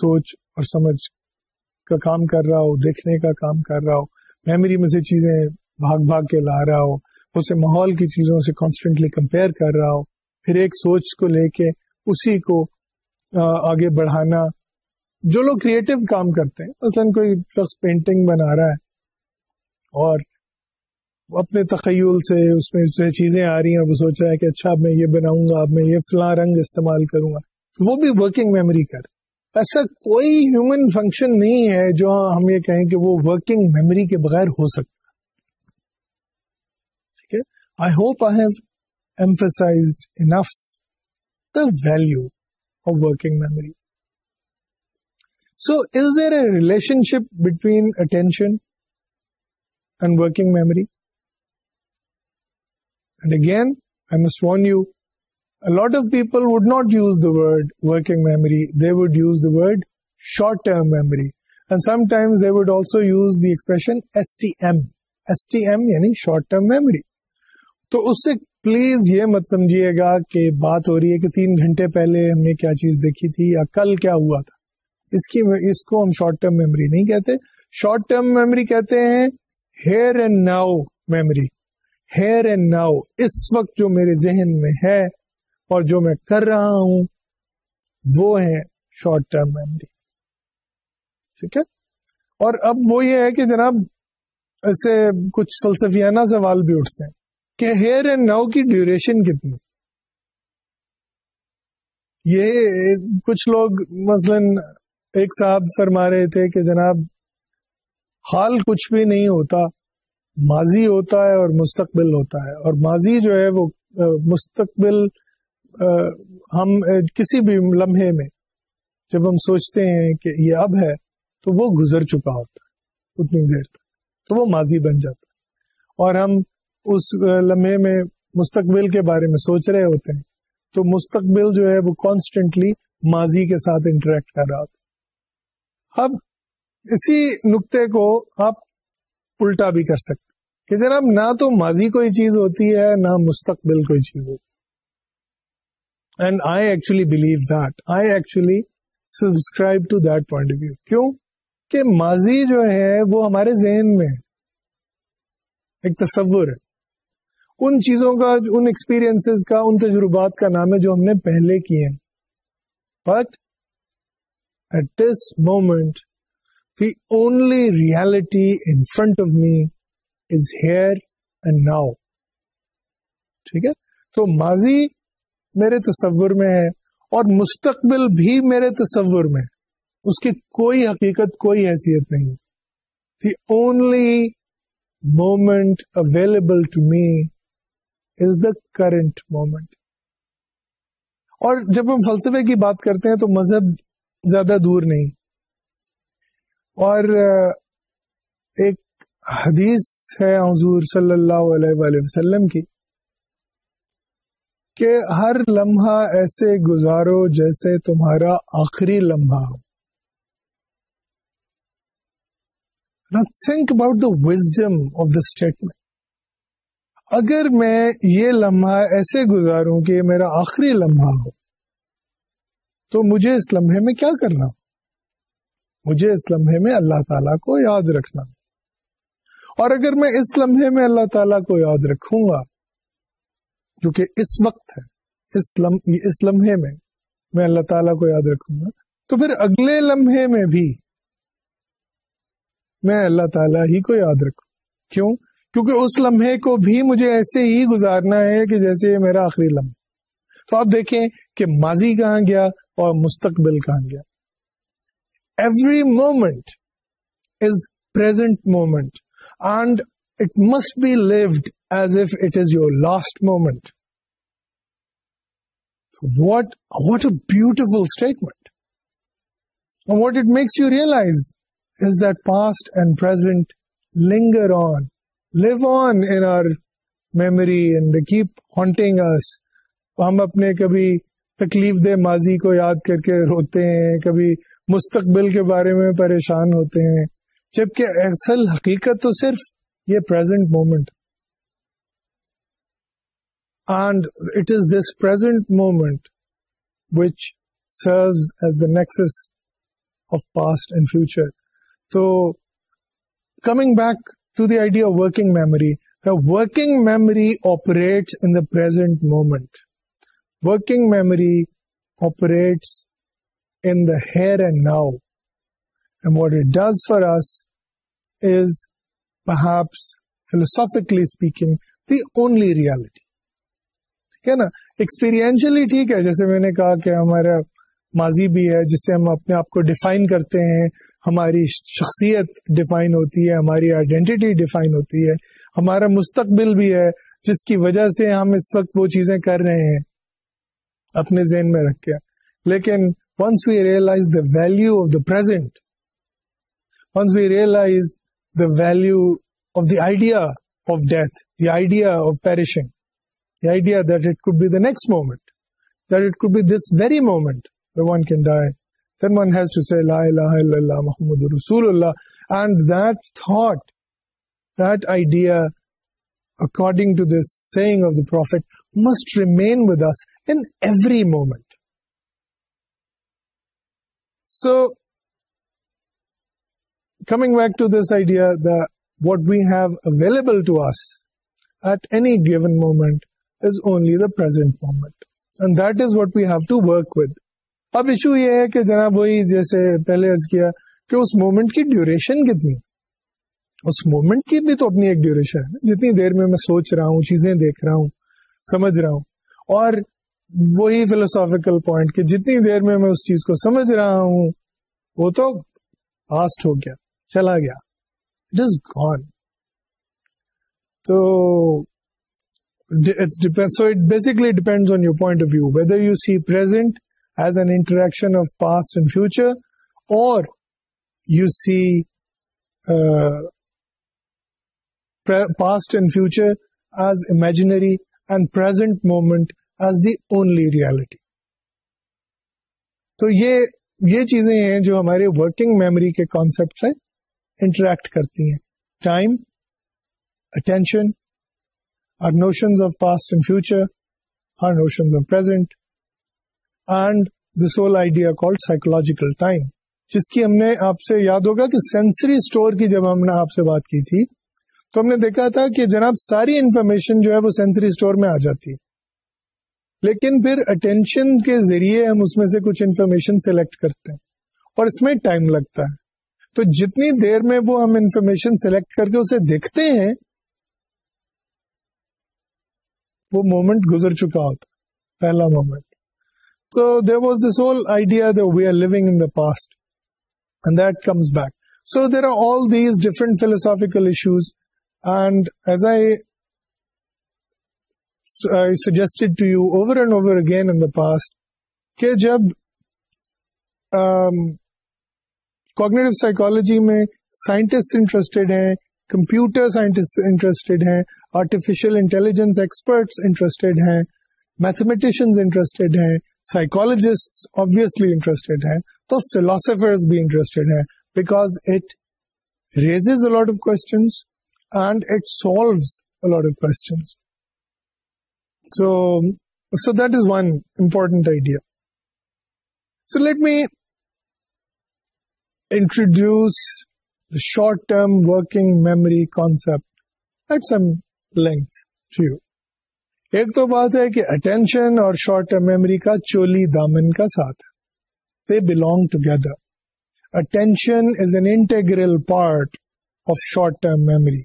سوچ اور سمجھ کا کام کر رہا ہو دیکھنے کا کام کر رہا ہو میموری میں سے چیزیں بھاگ بھاگ کے لا رہا ہو اسے ماحول کی چیزوں سے کانسٹینٹلی کمپیئر کر رہا ہو پھر ایک سوچ کو لے کے اسی کو آگے بڑھانا جو لوگ کریٹو کام کرتے ہیں مثلاً کوئی شخص پینٹنگ بنا رہا ہے اور اپنے تخیل سے اس میں سے چیزیں آ رہی ہیں وہ سوچ رہا ہے کہ اچھا اب میں یہ بناؤں گا اب میں یہ فلاں رنگ استعمال کروں گا وہ بھی ورکنگ میموری کر ایسا کوئی ہیومن فنکشن نہیں ہے جو ہم یہ کہیں کہ وہ ورکنگ میموری کے بغیر ہو سکتا ٹھیک ہے I hope I have emphasize enough the value of working memory so is there a relationship between attention and working memory and again I miss you lot of people would not use the word working memory they would use the word short term memory and sometimes also use دیشن short term memory تو اس سے پلیز یہ مت سمجھیے گا کہ بات ہو رہی ہے کہ تین گھنٹے پہلے ہم نے کیا چیز دیکھی تھی یا کل کیا ہوا تھا اس کی اس کو ہم شارٹ ٹرم میموری نہیں کہتے شارٹ ٹرم میموری کہتے ہیں here and now here and now اس وقت جو میرے ذہن میں ہے اور جو میں کر رہا ہوں وہ ہے شارٹ ٹرم میموری ٹھیک ہے اور اب وہ یہ ہے کہ جناب سے کچھ فلسفیانہ سوال بھی اٹھتے ہیں کہ ہیئر اینڈ ناؤ کی ڈیوریشن کتنی یہ کچھ لوگ مثلا ایک صاحب فرما رہے تھے کہ جناب حال کچھ بھی نہیں ہوتا ماضی ہوتا ہے اور مستقبل ہوتا ہے اور ماضی جو ہے وہ مستقبل ہم کسی بھی لمحے میں جب ہم سوچتے ہیں کہ یہ اب ہے تو وہ گزر چکا ہوتا ہے اتنی دیر تک تو وہ ماضی بن جاتا ہے اور ہم اس لمحے میں مستقبل کے بارے میں سوچ رہے ہوتے ہیں تو مستقبل جو ہے وہ کانسٹینٹلی ماضی کے ساتھ انٹریکٹ کر رہا ہوتا اب اسی نقطے کو آپ الٹا بھی کر سکتے کہ جناب نہ تو ماضی کوئی چیز ہوتی ہے نہ مستقبل کوئی چیز ہوتی ہے and I actually believe that I actually subscribe to that point of view کیوں کہ ماضی جو ہے وہ ہمارے ذہن میں ایک تصور ہے ان چیزوں کا ان ایکسپیرئنس کا ان تجربات کا نام ہے جو ہم نے پہلے کیے ہیں but at this moment the only reality in front of me is here and now ٹھیک ہے تو ماضی میرے تصور میں ہے اور مستقبل بھی میرے تصور میں اس کی کوئی حقیقت کوئی حیثیت نہیں the only moment available to me is the current moment اور جب ہم فلسفے کی بات کرتے ہیں تو مذہب زیادہ دور نہیں اور ایک حدیث ہے حضور صلی اللہ علیہ وآلہ وسلم کی کہ ہر لمحہ ایسے گزارو جیسے تمہارا آخری لمحہ ہو think about the wisdom of the statement اگر میں یہ لمحہ ایسے گزاروں کہ میرا آخری لمحہ ہو تو مجھے اس لمحے میں کیا کرنا مجھے اس لمحے میں اللہ تعالیٰ کو یاد رکھنا اور اگر میں اس لمحے میں اللہ تعالیٰ کو یاد رکھوں گا جو کہ اس وقت ہے اس لمحے اس لمحے میں میں اللہ تعالیٰ کو یاد رکھوں گا تو پھر اگلے لمحے میں بھی میں اللہ تعالیٰ ہی کو یاد رکھوں کیوں کیونکہ اس لمحے کو بھی مجھے ایسے ہی گزارنا ہے کہ جیسے یہ میرا آخری لمحہ تو آپ دیکھیں کہ ماضی کہاں گیا اور مستقبل کہاں گیا every moment is present moment and it must be lived last moment what what a beautiful statement that it makes you realize is that past in on in memory and keep keep haunting ہم اپنے کبھی تکلیف دہ ماضی کو یاد کر کے روتے ہیں کبھی مستقبل کے بارے میں پریشان ہوتے ہیں جبکہ اصل حقیقت تو صرف یہ present moment And it is this present moment which serves as the nexus of past and future. So, coming back to the idea of working memory, the working memory operates in the present moment. Working memory operates in the here and now. And what it does for us is, perhaps philosophically speaking, the only reality. ٹھیک ہے نا ٹھیک ہے جیسے میں نے کہا کہ ہمارا ماضی بھی ہے جس سے ہم اپنے آپ کو ڈیفائن کرتے ہیں ہماری شخصیت ڈیفائن ہوتی ہے ہماری آئیڈینٹی ڈیفائن ہوتی ہے ہمارا مستقبل بھی ہے جس کی وجہ سے ہم اس وقت وہ چیزیں کر رہے ہیں اپنے ذہن میں رکھ کے لیکن once we realize the value of the present once we realize the value of the idea of death the idea of perishing idea the next moment this very moment Muhammad moment so coming back to this idea the what we've available دیکھ رہا ہوں سمجھ رہا ہوں اور وہی فلوسافیکل پوائنٹ کہ جتنی دیر میں میں اس چیز کو سمجھ رہا ہوں وہ تو پاسٹ ہو گیا چلا گیا گون تو so it basically depend on you point of view whether you سیزنیکشن اور جو ہمارے ورکنگ میموری کے کانسپٹ ہیں انٹریکٹ کرتی ہیں ٹائم اٹینشن psychological ٹائم جس کی ہم نے آپ سے یاد ہوگا کہ سینسری اسٹور کی جب ہم نے آپ سے بات کی تھی تو ہم نے دیکھا تھا کہ جناب ساری انفارمیشن جو ہے وہ سینسری اسٹور میں آ جاتی لیکن پھر اٹینشن کے ذریعے ہم اس میں سے کچھ انفارمیشن سلیکٹ کرتے ہیں اور اس میں ٹائم لگتا ہے تو جتنی دیر میں وہ ہم انفارمیشن سلیکٹ کر کے اسے دیکھتے ہیں وہ مومنٹ گزر چکا ہوتا پہلا moment so there was the different philosophical issues and as I suggested to you over and over again in the past کہ جب کوگنیٹو um, سائیکالوجی میں سائنٹسٹ انٹرسٹڈ ہیں کمپیوٹر سائنٹسٹ انٹرسٹڈ ہیں آرٹیفیشل انٹیلیجنس ایکسپرٹس انٹرسٹڈ ہیں میتھمیٹیشنز انٹرسٹڈ ہیں سائیکولوجسٹ آبیسلی انٹرسٹڈ ہیں تو فلاسفرز بھی انٹرسٹڈ ہیں because it raises a lot of questions and it solves a lot of questions so so that is one important idea so let me introduce the short term working memory concept at some length to you ایک تو بات ہے کہ اٹینشن اور شارٹ ٹرم میموری کا چولی دامن کا ساتھ they belong together attention is an integral part of short term memory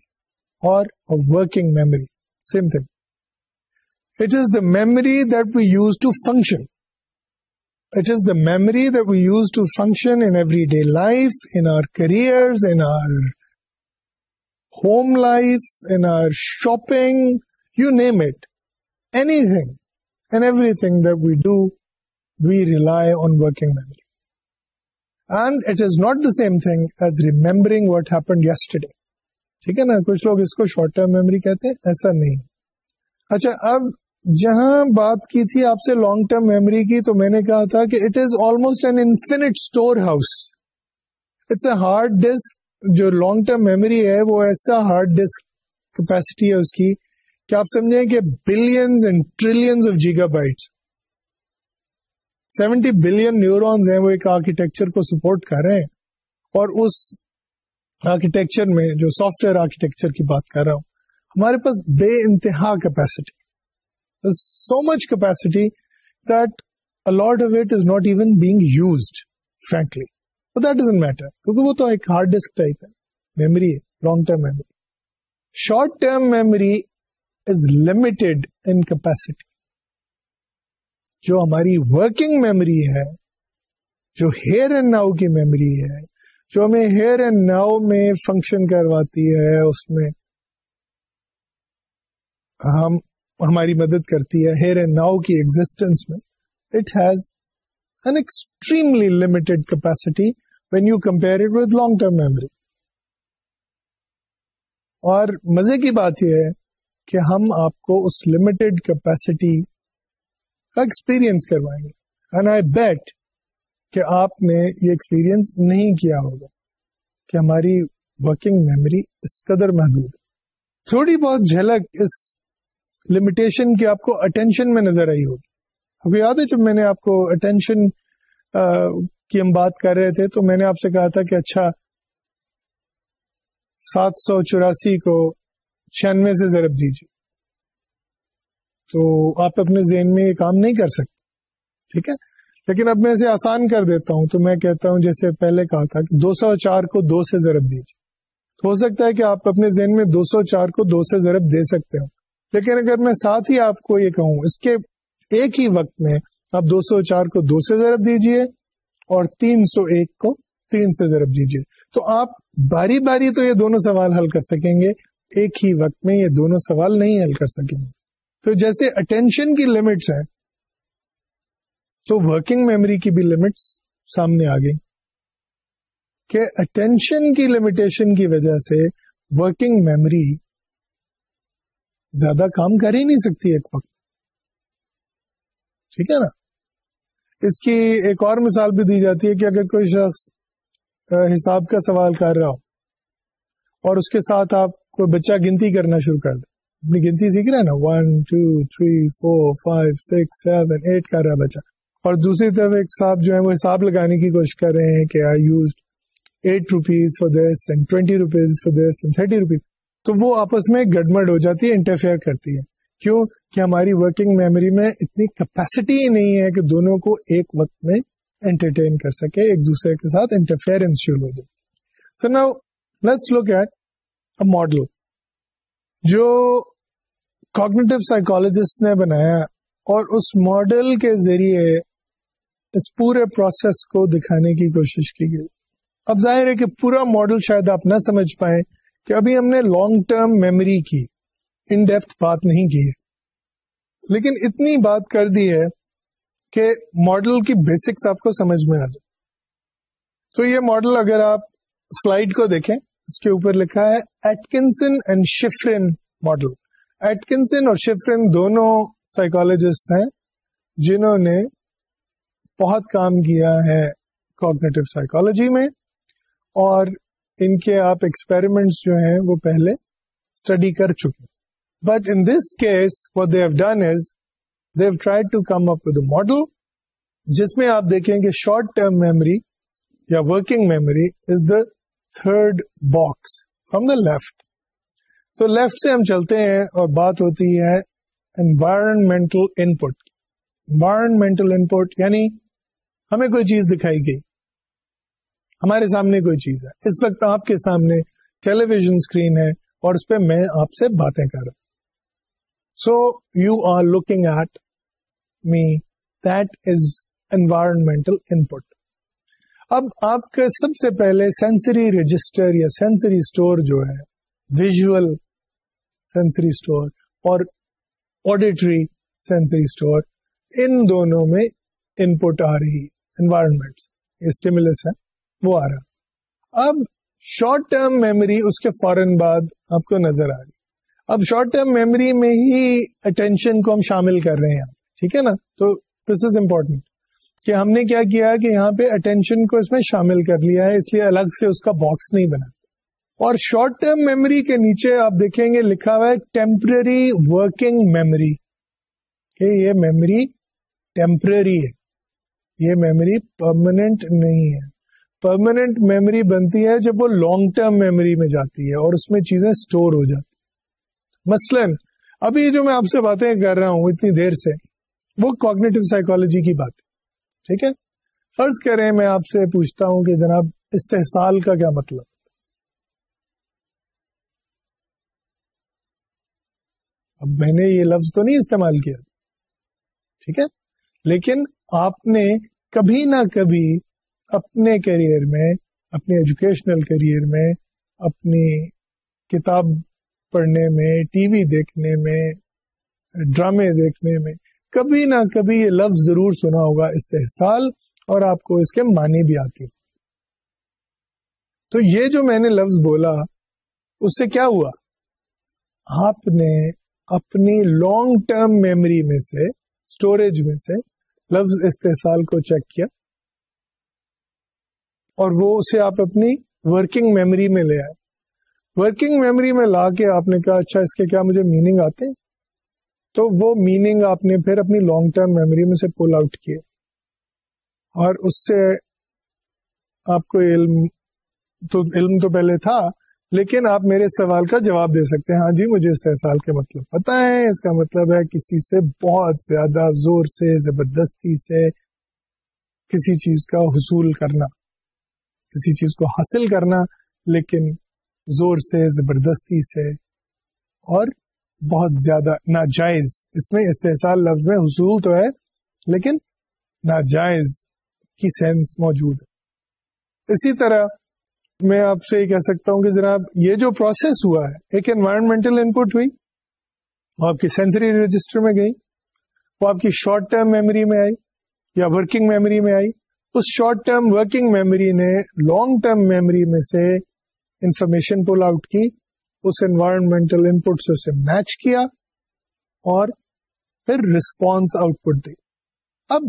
اور working memory same thing it is the memory that we use to function memory دور function home life you name اٹنی تھنگری thing though we rely on working memory and it is not the same thing as remembering what happened yesterday ٹھیک ہے نا کچھ لوگ اس کو شارٹ ٹرم میمری کہتے ہیں ایسا نہیں اچھا اب جہاں بات کی تھی آپ سے لانگ ٹرم میموری کی تو میں نے کہا تھا کہ it is almost an infinite store house it's a hard disk جو لانگ ٹرم میموری ہے وہ ایسا ہارڈ ڈسک کیپیسٹی ہے اس کی کہ آپ سمجھیں کہ billions and trillions of gigabyte seventy billion neurons ہیں وہ ایک آرکیٹیکچر کو سپورٹ کر رہے ہیں اور اس آرکیٹیکچر میں جو سافٹ ویئر آرکیٹیکچر کی بات کر رہا ہوں ہمارے پاس بے انتہا capacity so much capacity that that a lot of it is not even being used frankly doesn't matter کیونکہ وہ تو ایک ہارڈ ڈسک ٹائپ ہے میموری ہے long term memory short term memory is limited in capacity جو ہماری ورکنگ میموری ہے جو ہیئر اینڈ ناؤ کی میموری ہے جو ہمیں ہیئر اینڈ ناؤ میں فنکشن کرواتی ہے اس میں ہم اور ہماری مدد کرتی ہے ہیئر اینڈ ناؤ کی ایگزٹینس میں it has an extremely limited capacity when you compare it with long term memory اور مزے کی بات یہ ہے کہ ہم آپ کو اس لمیٹڈ کیپیسٹی کا ایکسپیرئنس کروائیں گے اینڈ آئی بیٹ کہ آپ نے یہ ایکسپیرئنس نہیں کیا ہوگا کہ ہماری ورکنگ میموری اس قدر محدود تھوڑی بہت جھلک اس لمیٹیشن کی آپ کو اٹینشن میں نظر آئی ہوگی آپ کو یاد ہے جب میں نے آپ کو اٹینشن کی ہم بات کر رہے تھے تو میں نے آپ سے کہا تھا کہ اچھا سات سو چوراسی کو چھیانوے سے ضرب دیجیے تو آپ اپنے ذہن میں یہ کام نہیں کر سکتے ٹھیک ہے لیکن اب میں اسے آسان کر دیتا ہوں تو میں کہتا ہوں جیسے پہلے کہا تھا کہ دو سو چار کو دو سے ضرب دیجیے ہو سکتا ہے کہ آپ اپنے ذہن میں دو سو چار کو دو سے ضرب دے سکتے ہو لیکن اگر میں ساتھ ہی آپ کو یہ کہوں اس کے ایک ہی وقت میں آپ دو سو چار کو دو سے ضرب دیجئے اور تین سو ایک کو تین سے ضرب دیجئے تو آپ باری باری تو یہ دونوں سوال حل کر سکیں گے ایک ہی وقت میں یہ دونوں سوال نہیں حل کر سکیں گے تو جیسے اٹینشن کی لمٹس ہیں تو ورکنگ میموری کی بھی لمٹس سامنے آ گئی کہ اٹینشن کی لمیٹیشن کی وجہ سے ورکنگ میموری زیادہ کام کر ہی نہیں سکتی ایک وقت ٹھیک ہے نا اس کی ایک اور مثال بھی دی جاتی ہے کہ اگر کوئی شخص حساب کا سوال کر رہا ہو اور اس کے ساتھ آپ کو بچہ گنتی کرنا شروع کر دے اپنی گنتی سیکھ رہے نا one two three four five six seven eight کر رہا ہے بچہ اور دوسری طرف ایک صاحب جو ہے وہ حساب لگانے کی کوشش کر رہے ہیں کہ I use eight rupees for this and twenty rupees for this and thirty rupees تو وہ آپس میں گڑمڑ ہو جاتی ہے انٹرفیئر کرتی ہے کیوں کہ ہماری ورکنگ میموری میں اتنی کیپیسٹی نہیں ہے کہ دونوں کو ایک وقت میں انٹرٹین کر سکے ایک دوسرے کے ساتھ انٹرفیئر ماڈل جو کوگنیٹو سائیکولوجسٹ نے بنایا اور اس ماڈل کے ذریعے اس پورے پروسیس کو دکھانے کی کوشش کی گئی اب ظاہر ہے کہ پورا ماڈل شاید آپ نہ سمجھ پائیں کہ ابھی ہم نے لانگ ٹرم میموری کی ان ڈیپتھ بات نہیں کی ہے لیکن اتنی بات کر دی ہے کہ ماڈل کی بیسکس آپ کو سمجھ میں آ جائے تو یہ ماڈل اگر آپ سلائڈ کو دیکھیں اس کے اوپر لکھا ہے Atkinson and Shiffrin model Atkinson اور شفرین دونوں سائیکولوجسٹ ہیں جنہوں نے بہت کام کیا ہے کوپریٹو سائیکولوجی میں اور ان کے آپ ایکسپیرمنٹس جو ہیں وہ پہلے اسٹڈی کر چکے but in this case they've done is they've try to come up with model جس میں آپ دیکھیں کہ شارٹ ٹرم میموری یا working memory is the third box from the left تو لیفٹ سے ہم چلتے ہیں اور بات ہوتی ہے انوائرمنٹل انپٹ انوائرمنٹل انپٹ یعنی ہمیں کوئی چیز دکھائی گئی ہمارے سامنے کوئی چیز ہے اس وقت آپ کے سامنے ٹیلی ویژن اسکرین ہے اور اس پہ میں آپ سے باتیں کر رہا ہوں so you are looking at me that environmental input اب آپ کے سب سے پہلے سینسری رجسٹر یا سینسری اسٹور جو ہے ویژل سینسری اسٹور اور آڈیٹری سینسری اسٹور ان دونوں میں پٹ آ رہی انوائرمنٹ اسٹیمولس ہے وہ آ رہا اب شارٹ ٹرم میموری اس کے فوراً بعد آپ کو نظر آ رہی اب شارٹ ٹرم میموری میں ہی اٹینشن کو ہم شامل کر رہے ہیں ٹھیک ہے نا تو دس از امپورٹینٹ کہ ہم نے کیا کیا کہ یہاں پہ اٹینشن کو اس میں شامل کر لیا ہے اس لیے الگ سے اس کا باکس نہیں بنا اور شارٹ ٹرم میموری کے نیچے آپ دیکھیں گے لکھا ہوا ہے ٹیمپرری ورکنگ میموری کہ یہ میموری ٹیمپرری ہے یہ میموری پرماننٹ نہیں ہے پرمانٹ میموری بنتی ہے جب وہ لانگ ٹرم میموری میں جاتی ہے اور اس میں چیزیں اسٹور ہو جاتی مثلا ابھی جو میں آپ سے باتیں کر رہا ہوں اتنی دیر سے وہ کوگنیٹو سائیکولوجی کی بات ہے ٹھیک ہے فرض کہہ رہے میں آپ سے پوچھتا ہوں کہ جناب استحصال کا کیا مطلب اب میں نے یہ لفظ تو نہیں استعمال کیا ٹھیک ہے لیکن آپ نے کبھی نہ کبھی اپنے کیریئر میں اپنے ایجوکیشنل کیریئر میں اپنی کتاب پڑھنے میں ٹی وی دیکھنے میں ڈرامے دیکھنے میں کبھی نہ کبھی یہ لفظ ضرور سنا ہوگا استحصال اور آپ کو اس کے معنی بھی آتی تو یہ جو میں نے لفظ بولا اس سے کیا ہوا آپ نے اپنی لانگ ٹرم میموری میں سے اسٹوریج میں سے لفظ استحصال کو چیک کیا اور وہ اسے آپ اپنی ورکنگ میموری میں لے آئے ورکنگ میموری میں لا کے آپ نے کہا اچھا اس کے کیا مجھے میننگ آتے تو وہ میننگ آپ نے پھر اپنی لانگ ٹرم میموری میں سے پول آؤٹ کیے اور اس سے آپ کو علم تو علم تو پہلے تھا لیکن آپ میرے سوال کا جواب دے سکتے ہیں ہاں جی مجھے استحصال کے مطلب پتا ہے اس کا مطلب ہے کسی سے بہت زیادہ زور سے زبردستی سے کسی چیز کا حصول کرنا کسی چیز کو حاصل کرنا لیکن زور سے زبردستی سے اور بہت زیادہ ناجائز اس میں استحصال لفظ میں حصول تو ہے لیکن ناجائز کی سینس موجود ہے اسی طرح میں آپ سے یہ کہہ سکتا ہوں کہ جناب یہ جو پروسیس ہوا ہے ایک انوائرمنٹل ان پٹ ہوئی وہ آپ کی سینسری رجسٹر میں گئی وہ آپ کی شارٹ ٹرم میموری میں آئی یا ورکنگ میموری میں آئی اس شارٹ ٹرم ورکنگ میموری نے لانگ ٹرم میموری میں سے انفارمیشن پل آؤٹ کی اس انوائرمنٹل انپٹ سے میچ کیا اور پھر رسپونس آؤٹ پٹ دی اب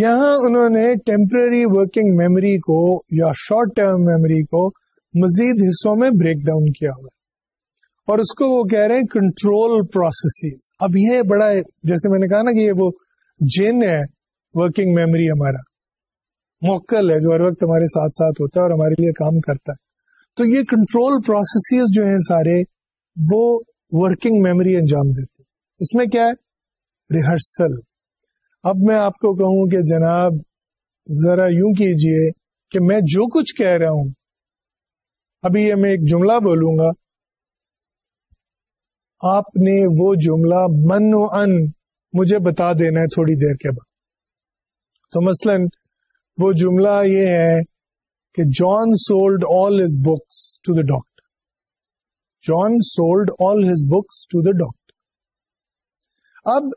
یہاں انہوں نے ٹیمپرری ورکنگ میموری کو یا شارٹ ٹرم میموری کو مزید حصوں میں بریک ڈاؤن کیا ہوا اور اس کو وہ کہہ رہے ہیں کنٹرول پروسیس اب یہ بڑا جیسے میں نے کہا نا کہ یہ وہ جن ہے ورکنگ میموری ہمارا موکل ہے جو ہر وقت ہمارے ساتھ ساتھ ہوتا ہے اور ہمارے لیے کام کرتا ہے تو یہ کنٹرول پروسیسز جو ہیں سارے وہ ورکنگ میموری انجام دیتے اس میں کیا ہے ریہرسل اب میں آپ کو کہوں کہ جناب ذرا یوں کیجئے کہ میں جو کچھ کہہ رہا ہوں ابھی یہ میں ایک جملہ بولوں گا آپ نے وہ جملہ من و ان مجھے بتا دینا ہے تھوڑی دیر کے بعد تو مثلاً وہ جملہ یہ ہے کہ John sold all his books to the doctor John sold all his books to the doctor اب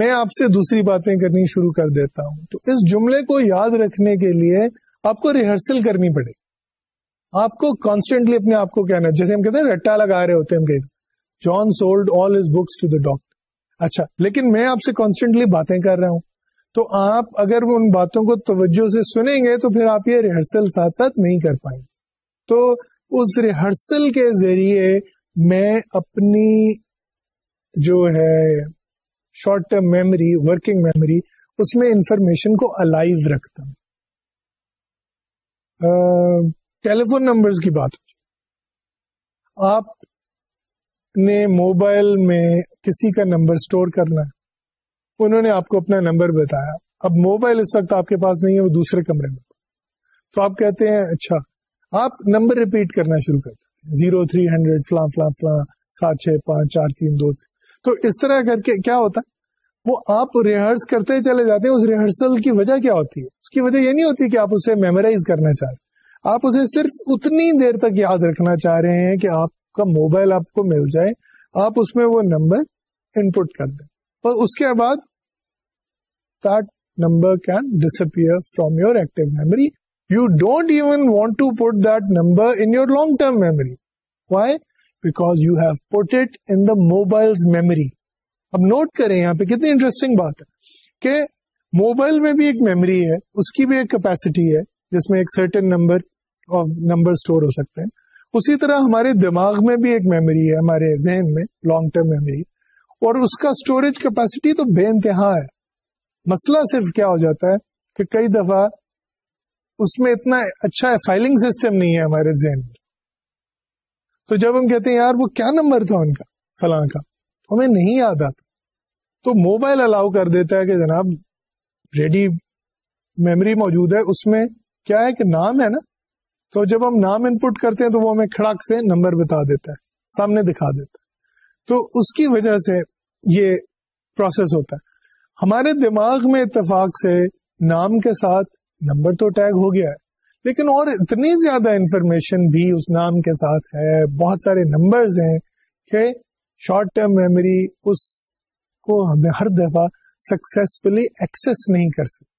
میں آپ سے دوسری باتیں کرنی شروع کر دیتا ہوں تو اس جملے کو یاد رکھنے کے لیے آپ کو ریہرسل کرنی پڑے گی آپ کو کانسٹینٹلی اپنے آپ کو کہنا جیسے ہم کہتے ہیں رٹا لگا رہے ہوتے ہیں ہم John sold all his books to the doctor اچھا لیکن میں آپ سے کانسٹینٹلی باتیں کر رہا ہوں تو آپ اگر ان باتوں کو توجہ سے سنیں گے تو پھر آپ یہ ریہرسل ساتھ ساتھ نہیں کر پائیں گے تو اس ریہرسل کے ذریعے میں اپنی جو ہے short term memory working memory اس میں انفارمیشن کو الائیو رکھتا ہوں ٹیلیفون نمبر کی بات ہو جائے آپ نے موبائل میں کسی کا نمبر سٹور کرنا ہے انہوں نے آپ کو اپنا نمبر بتایا اب موبائل اس وقت آپ کے پاس نہیں ہے وہ دوسرے کمرے میں تو آپ کہتے ہیں اچھا آپ نمبر ریپیٹ کرنا شروع کر دیتے زیرو تھری ہنڈریڈ فلاں فلاں فلاں سات چھ پانچ چار تین دو تو اس طرح کر کے کیا ہوتا ہے وہ آپ ریہرس کرتے چلے جاتے ہیں اس ریہرسل کی وجہ کیا ہوتی ہے اس کی وجہ یہ نہیں ہوتی کہ آپ اسے میمورائز کرنا چاہ رہے آپ اسے صرف اتنی دیر تک یاد رکھنا چاہ رہے ہیں کہ آپ کا موبائل آپ کو مل جائے آپ اس میں وہ نمبر انپٹ کر دیں اور اس کے بعد the number can disappear from your active memory you don't even want to put that number in your long term memory why because you have put it in the mobile memory اب نوٹ کریں یہاں پہ کتنی انٹرسٹنگ بات ہے کہ موبائل میں بھی ایک میموری ہے اس کی بھی ایک کیپیسٹی ہے جس میں ایک certain number of number store ہو سکتے ہیں اسی طرح ہمارے دماغ میں بھی ایک میموری ہے ہمارے ذہن میں لانگ ٹرم میموری اور اس کا اسٹوریج کیپیسٹی تو بے انتہا ہے مسئلہ صرف کیا ہو جاتا ہے کہ کئی دفعہ اس میں اتنا اچھا ہے فائلنگ سسٹم نہیں ہے ہمارے میں تو جب ہم کہتے ہیں یار وہ کیا نمبر تھا ان کا فلاں کا ہمیں نہیں یاد آتا تو موبائل الاؤ کر دیتا ہے کہ جناب ریڈی میموری موجود ہے اس میں کیا ہے کہ نام ہے نا تو جب ہم نام انپٹ کرتے ہیں تو وہ ہمیں کھڑک سے نمبر بتا دیتا ہے سامنے دکھا دیتا ہے تو اس کی وجہ سے یہ پروسیس ہوتا ہے ہمارے دماغ میں اتفاق سے نام کے ساتھ نمبر تو ٹیگ ہو گیا ہے لیکن اور اتنی زیادہ انفارمیشن بھی اس نام کے ساتھ ہے بہت سارے نمبرز ہیں کہ شارٹ ٹرم میموری اس کو ہمیں ہر دفعہ سکسیسفلی ایکسس نہیں کر سکتے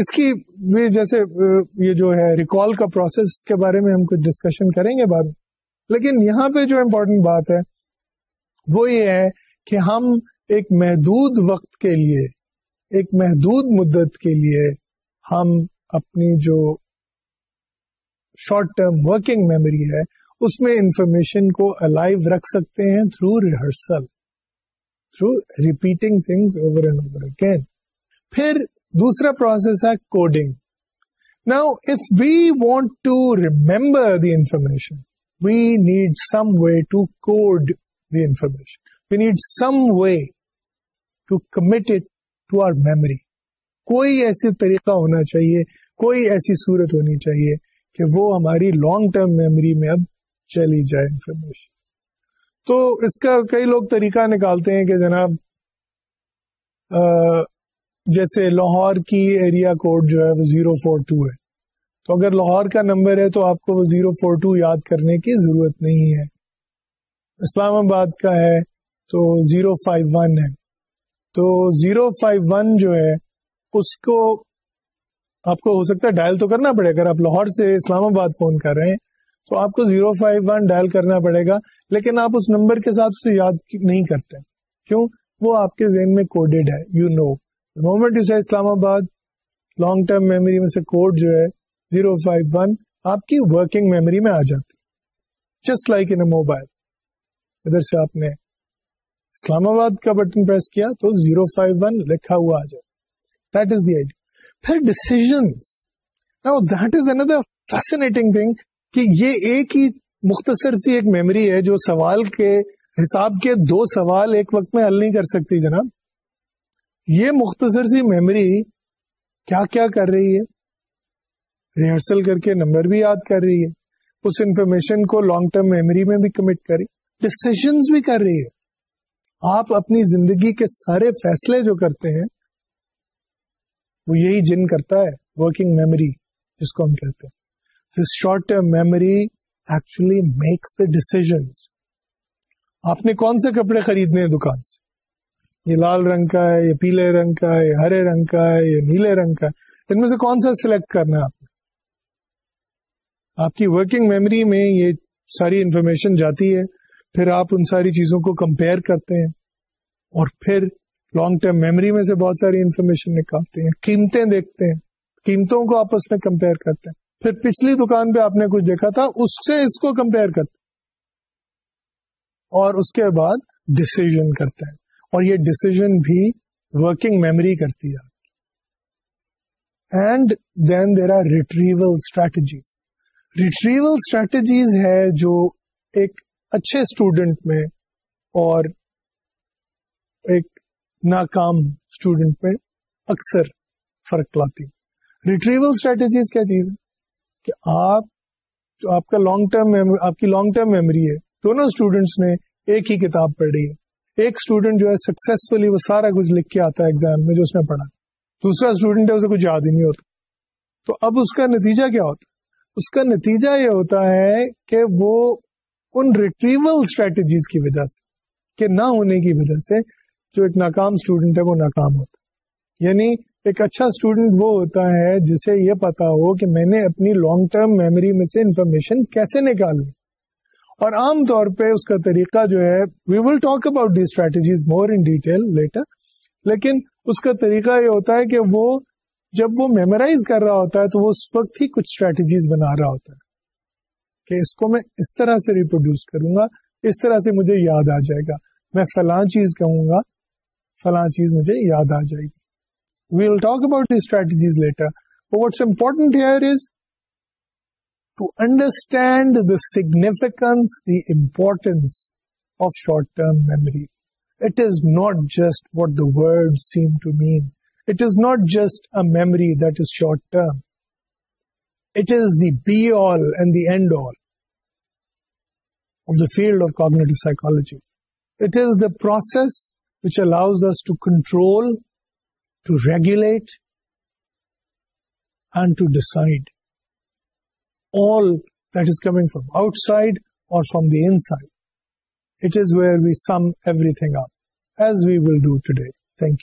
اس کی جیسے یہ جو ہے ریکال کا پروسیس کے بارے میں ہم کچھ ڈسکشن کریں گے بعد لیکن یہاں پہ جو امپورٹنٹ بات ہے وہ یہ ہے کہ ہم ایک محدود وقت کے لیے ایک محدود مدت کے لیے ہم اپنی جو شارٹ ٹرم ورکنگ میموری ہے اس میں انفارمیشن کو الائیو رکھ سکتے ہیں through rehearsal through repeating thing over and over again پھر دوسرا پروسیس ہے coding now if we want to remember the information we need some way to code information we need some way to commit it to our memory کوئی ایسے طریقہ ہونا چاہیے کوئی ایسی صورت ہونی چاہیے کہ وہ ہماری لانگ ٹرم میموری میں اب چلی جائے انفارمیشن تو اس کا کئی لوگ طریقہ نکالتے ہیں کہ جناب جیسے لاہور کی ایریا کوڈ جو ہے وہ زیرو فور ٹو ہے تو اگر لاہور کا نمبر ہے تو آپ کو وہ زیرو فور ٹو یاد کرنے کی ضرورت نہیں ہے اسلام آباد کا ہے تو زیرو فائیو ون ہے تو زیرو فائیو ون جو ہے اس کو آپ کو ہو سکتا ہے ڈائل تو کرنا پڑے گا اگر آپ لاہور سے اسلام آباد فون کر رہے ہیں تو آپ کو زیرو فائیو ون ڈائل کرنا پڑے گا لیکن آپ اس نمبر کے ساتھ اسے یاد نہیں کرتے کیوں وہ آپ کے ذہن میں کوڈیڈ ہے یو نو مومنٹ یو ہے اسلام آباد لانگ ٹرم میموری میں سے کوڈ جو ہے زیرو فائیو ون آپ کی ورکنگ میموری میں آ جاتی just like in a mobile ادھر سے آپ نے اسلام آباد کا بٹن پریس کیا تو 051 لکھا ہوا آ جائے that that is the idea پھر از اندر فیسنیٹنگ تھنگ کہ یہ ایک ہی مختصر سی ایک میموری ہے جو سوال کے حساب کے دو سوال ایک وقت میں حل نہیں کر سکتی جناب یہ مختصر سی میموری کیا کیا کر رہی ہے ریہرسل کر کے نمبر بھی یاد کر رہی ہے اس انفارمیشن کو لانگ ٹرم میموری میں بھی کمٹ کری ڈسیزنس بھی کر رہی ہے آپ اپنی زندگی کے سارے فیصلے جو کرتے ہیں وہ یہی جن کرتا ہے ورکنگ میموری جس کو ہم کہتے ہیں this short term memory actually makes the decisions آپ نے کون سے کپڑے خریدنے ہیں دکان سے یہ لال رنگ کا ہے یہ پیلے رنگ کا ہے یہ ہرے رنگ کا ہے یہ نیلے رنگ کا ہے ان میں سے کون سا سلیکٹ کرنا ہے آپ نے آپ کی ورکنگ میموری میں یہ ساری انفارمیشن جاتی ہے پھر آپ ان ساری چیزوں کو کمپیئر کرتے ہیں اور پھر لانگ ٹرم میموری میں سے بہت ساری انفارمیشن نکالتے ہیں قیمتیں دیکھتے ہیں ہیں قیمتوں کو آپس میں کرتے پھر پچھلی دکان پہ آپ نے کچھ دیکھا تھا اس سے اس کو کمپیئر کرتے اور اس کے بعد ڈسیزن کرتے ہیں اور یہ ڈسیزن بھی ورکنگ میموری کرتی ہے and then there are retrieval strategies retrieval strategies ہے جو ایک اچھے اسٹوڈینٹ میں اور ایک ناکام اسٹوڈینٹ میں اکثر فرق لاتی ہے ریٹریول اسٹریٹجیز کیا چیز کہ آپ جو آپ آپ کا لانگ ٹرم کی لانگ ٹرم میموری ہے دونوں اسٹوڈینٹس نے ایک ہی کتاب پڑھی ہے ایک اسٹوڈینٹ جو ہے سکسیسفلی وہ سارا کچھ لکھ کے آتا ہے ایگزام میں جو اس نے پڑھا دوسرا اسٹوڈینٹ ہے اسے کچھ یاد ہی نہیں ہوتا تو اب اس کا نتیجہ کیا ہوتا اس کا نتیجہ یہ ہوتا ہے کہ وہ ان ریٹریول اسٹریٹجیز کی وجہ سے کہ نہ ہونے کی وجہ سے جو ایک ناکام اسٹوڈینٹ ہے وہ ناکام ہوتا یعنی ایک اچھا اسٹوڈینٹ وہ ہوتا ہے جسے یہ پتا ہو کہ میں نے اپنی لانگ ٹرم میموری میں سے انفارمیشن کیسے نکالنی اور عام طور پہ اس کا طریقہ جو ہے we will talk about the strategies more in detail later لیکن اس کا طریقہ یہ ہوتا ہے کہ وہ جب وہ میمورائز کر رہا ہوتا ہے تو وہ اس وقت ہی کچھ اسٹریٹجیز بنا رہا ہوتا ہے کہ اس کو میں اس طرح سے ریپروڈیوس کروں گا اس طرح سے مجھے یاد آ جائے گا میں فلاں چیز کہوں گا فلاں چیز مجھے یاد آ جائے گی we will talk about strategies later what's important here is to understand the significance the importance of short term memory it is not just what the word seem to mean it is not just a memory that is short term It is the be-all and the end-all of the field of cognitive psychology. It is the process which allows us to control, to regulate, and to decide all that is coming from outside or from the inside. It is where we sum everything up, as we will do today. Thank you.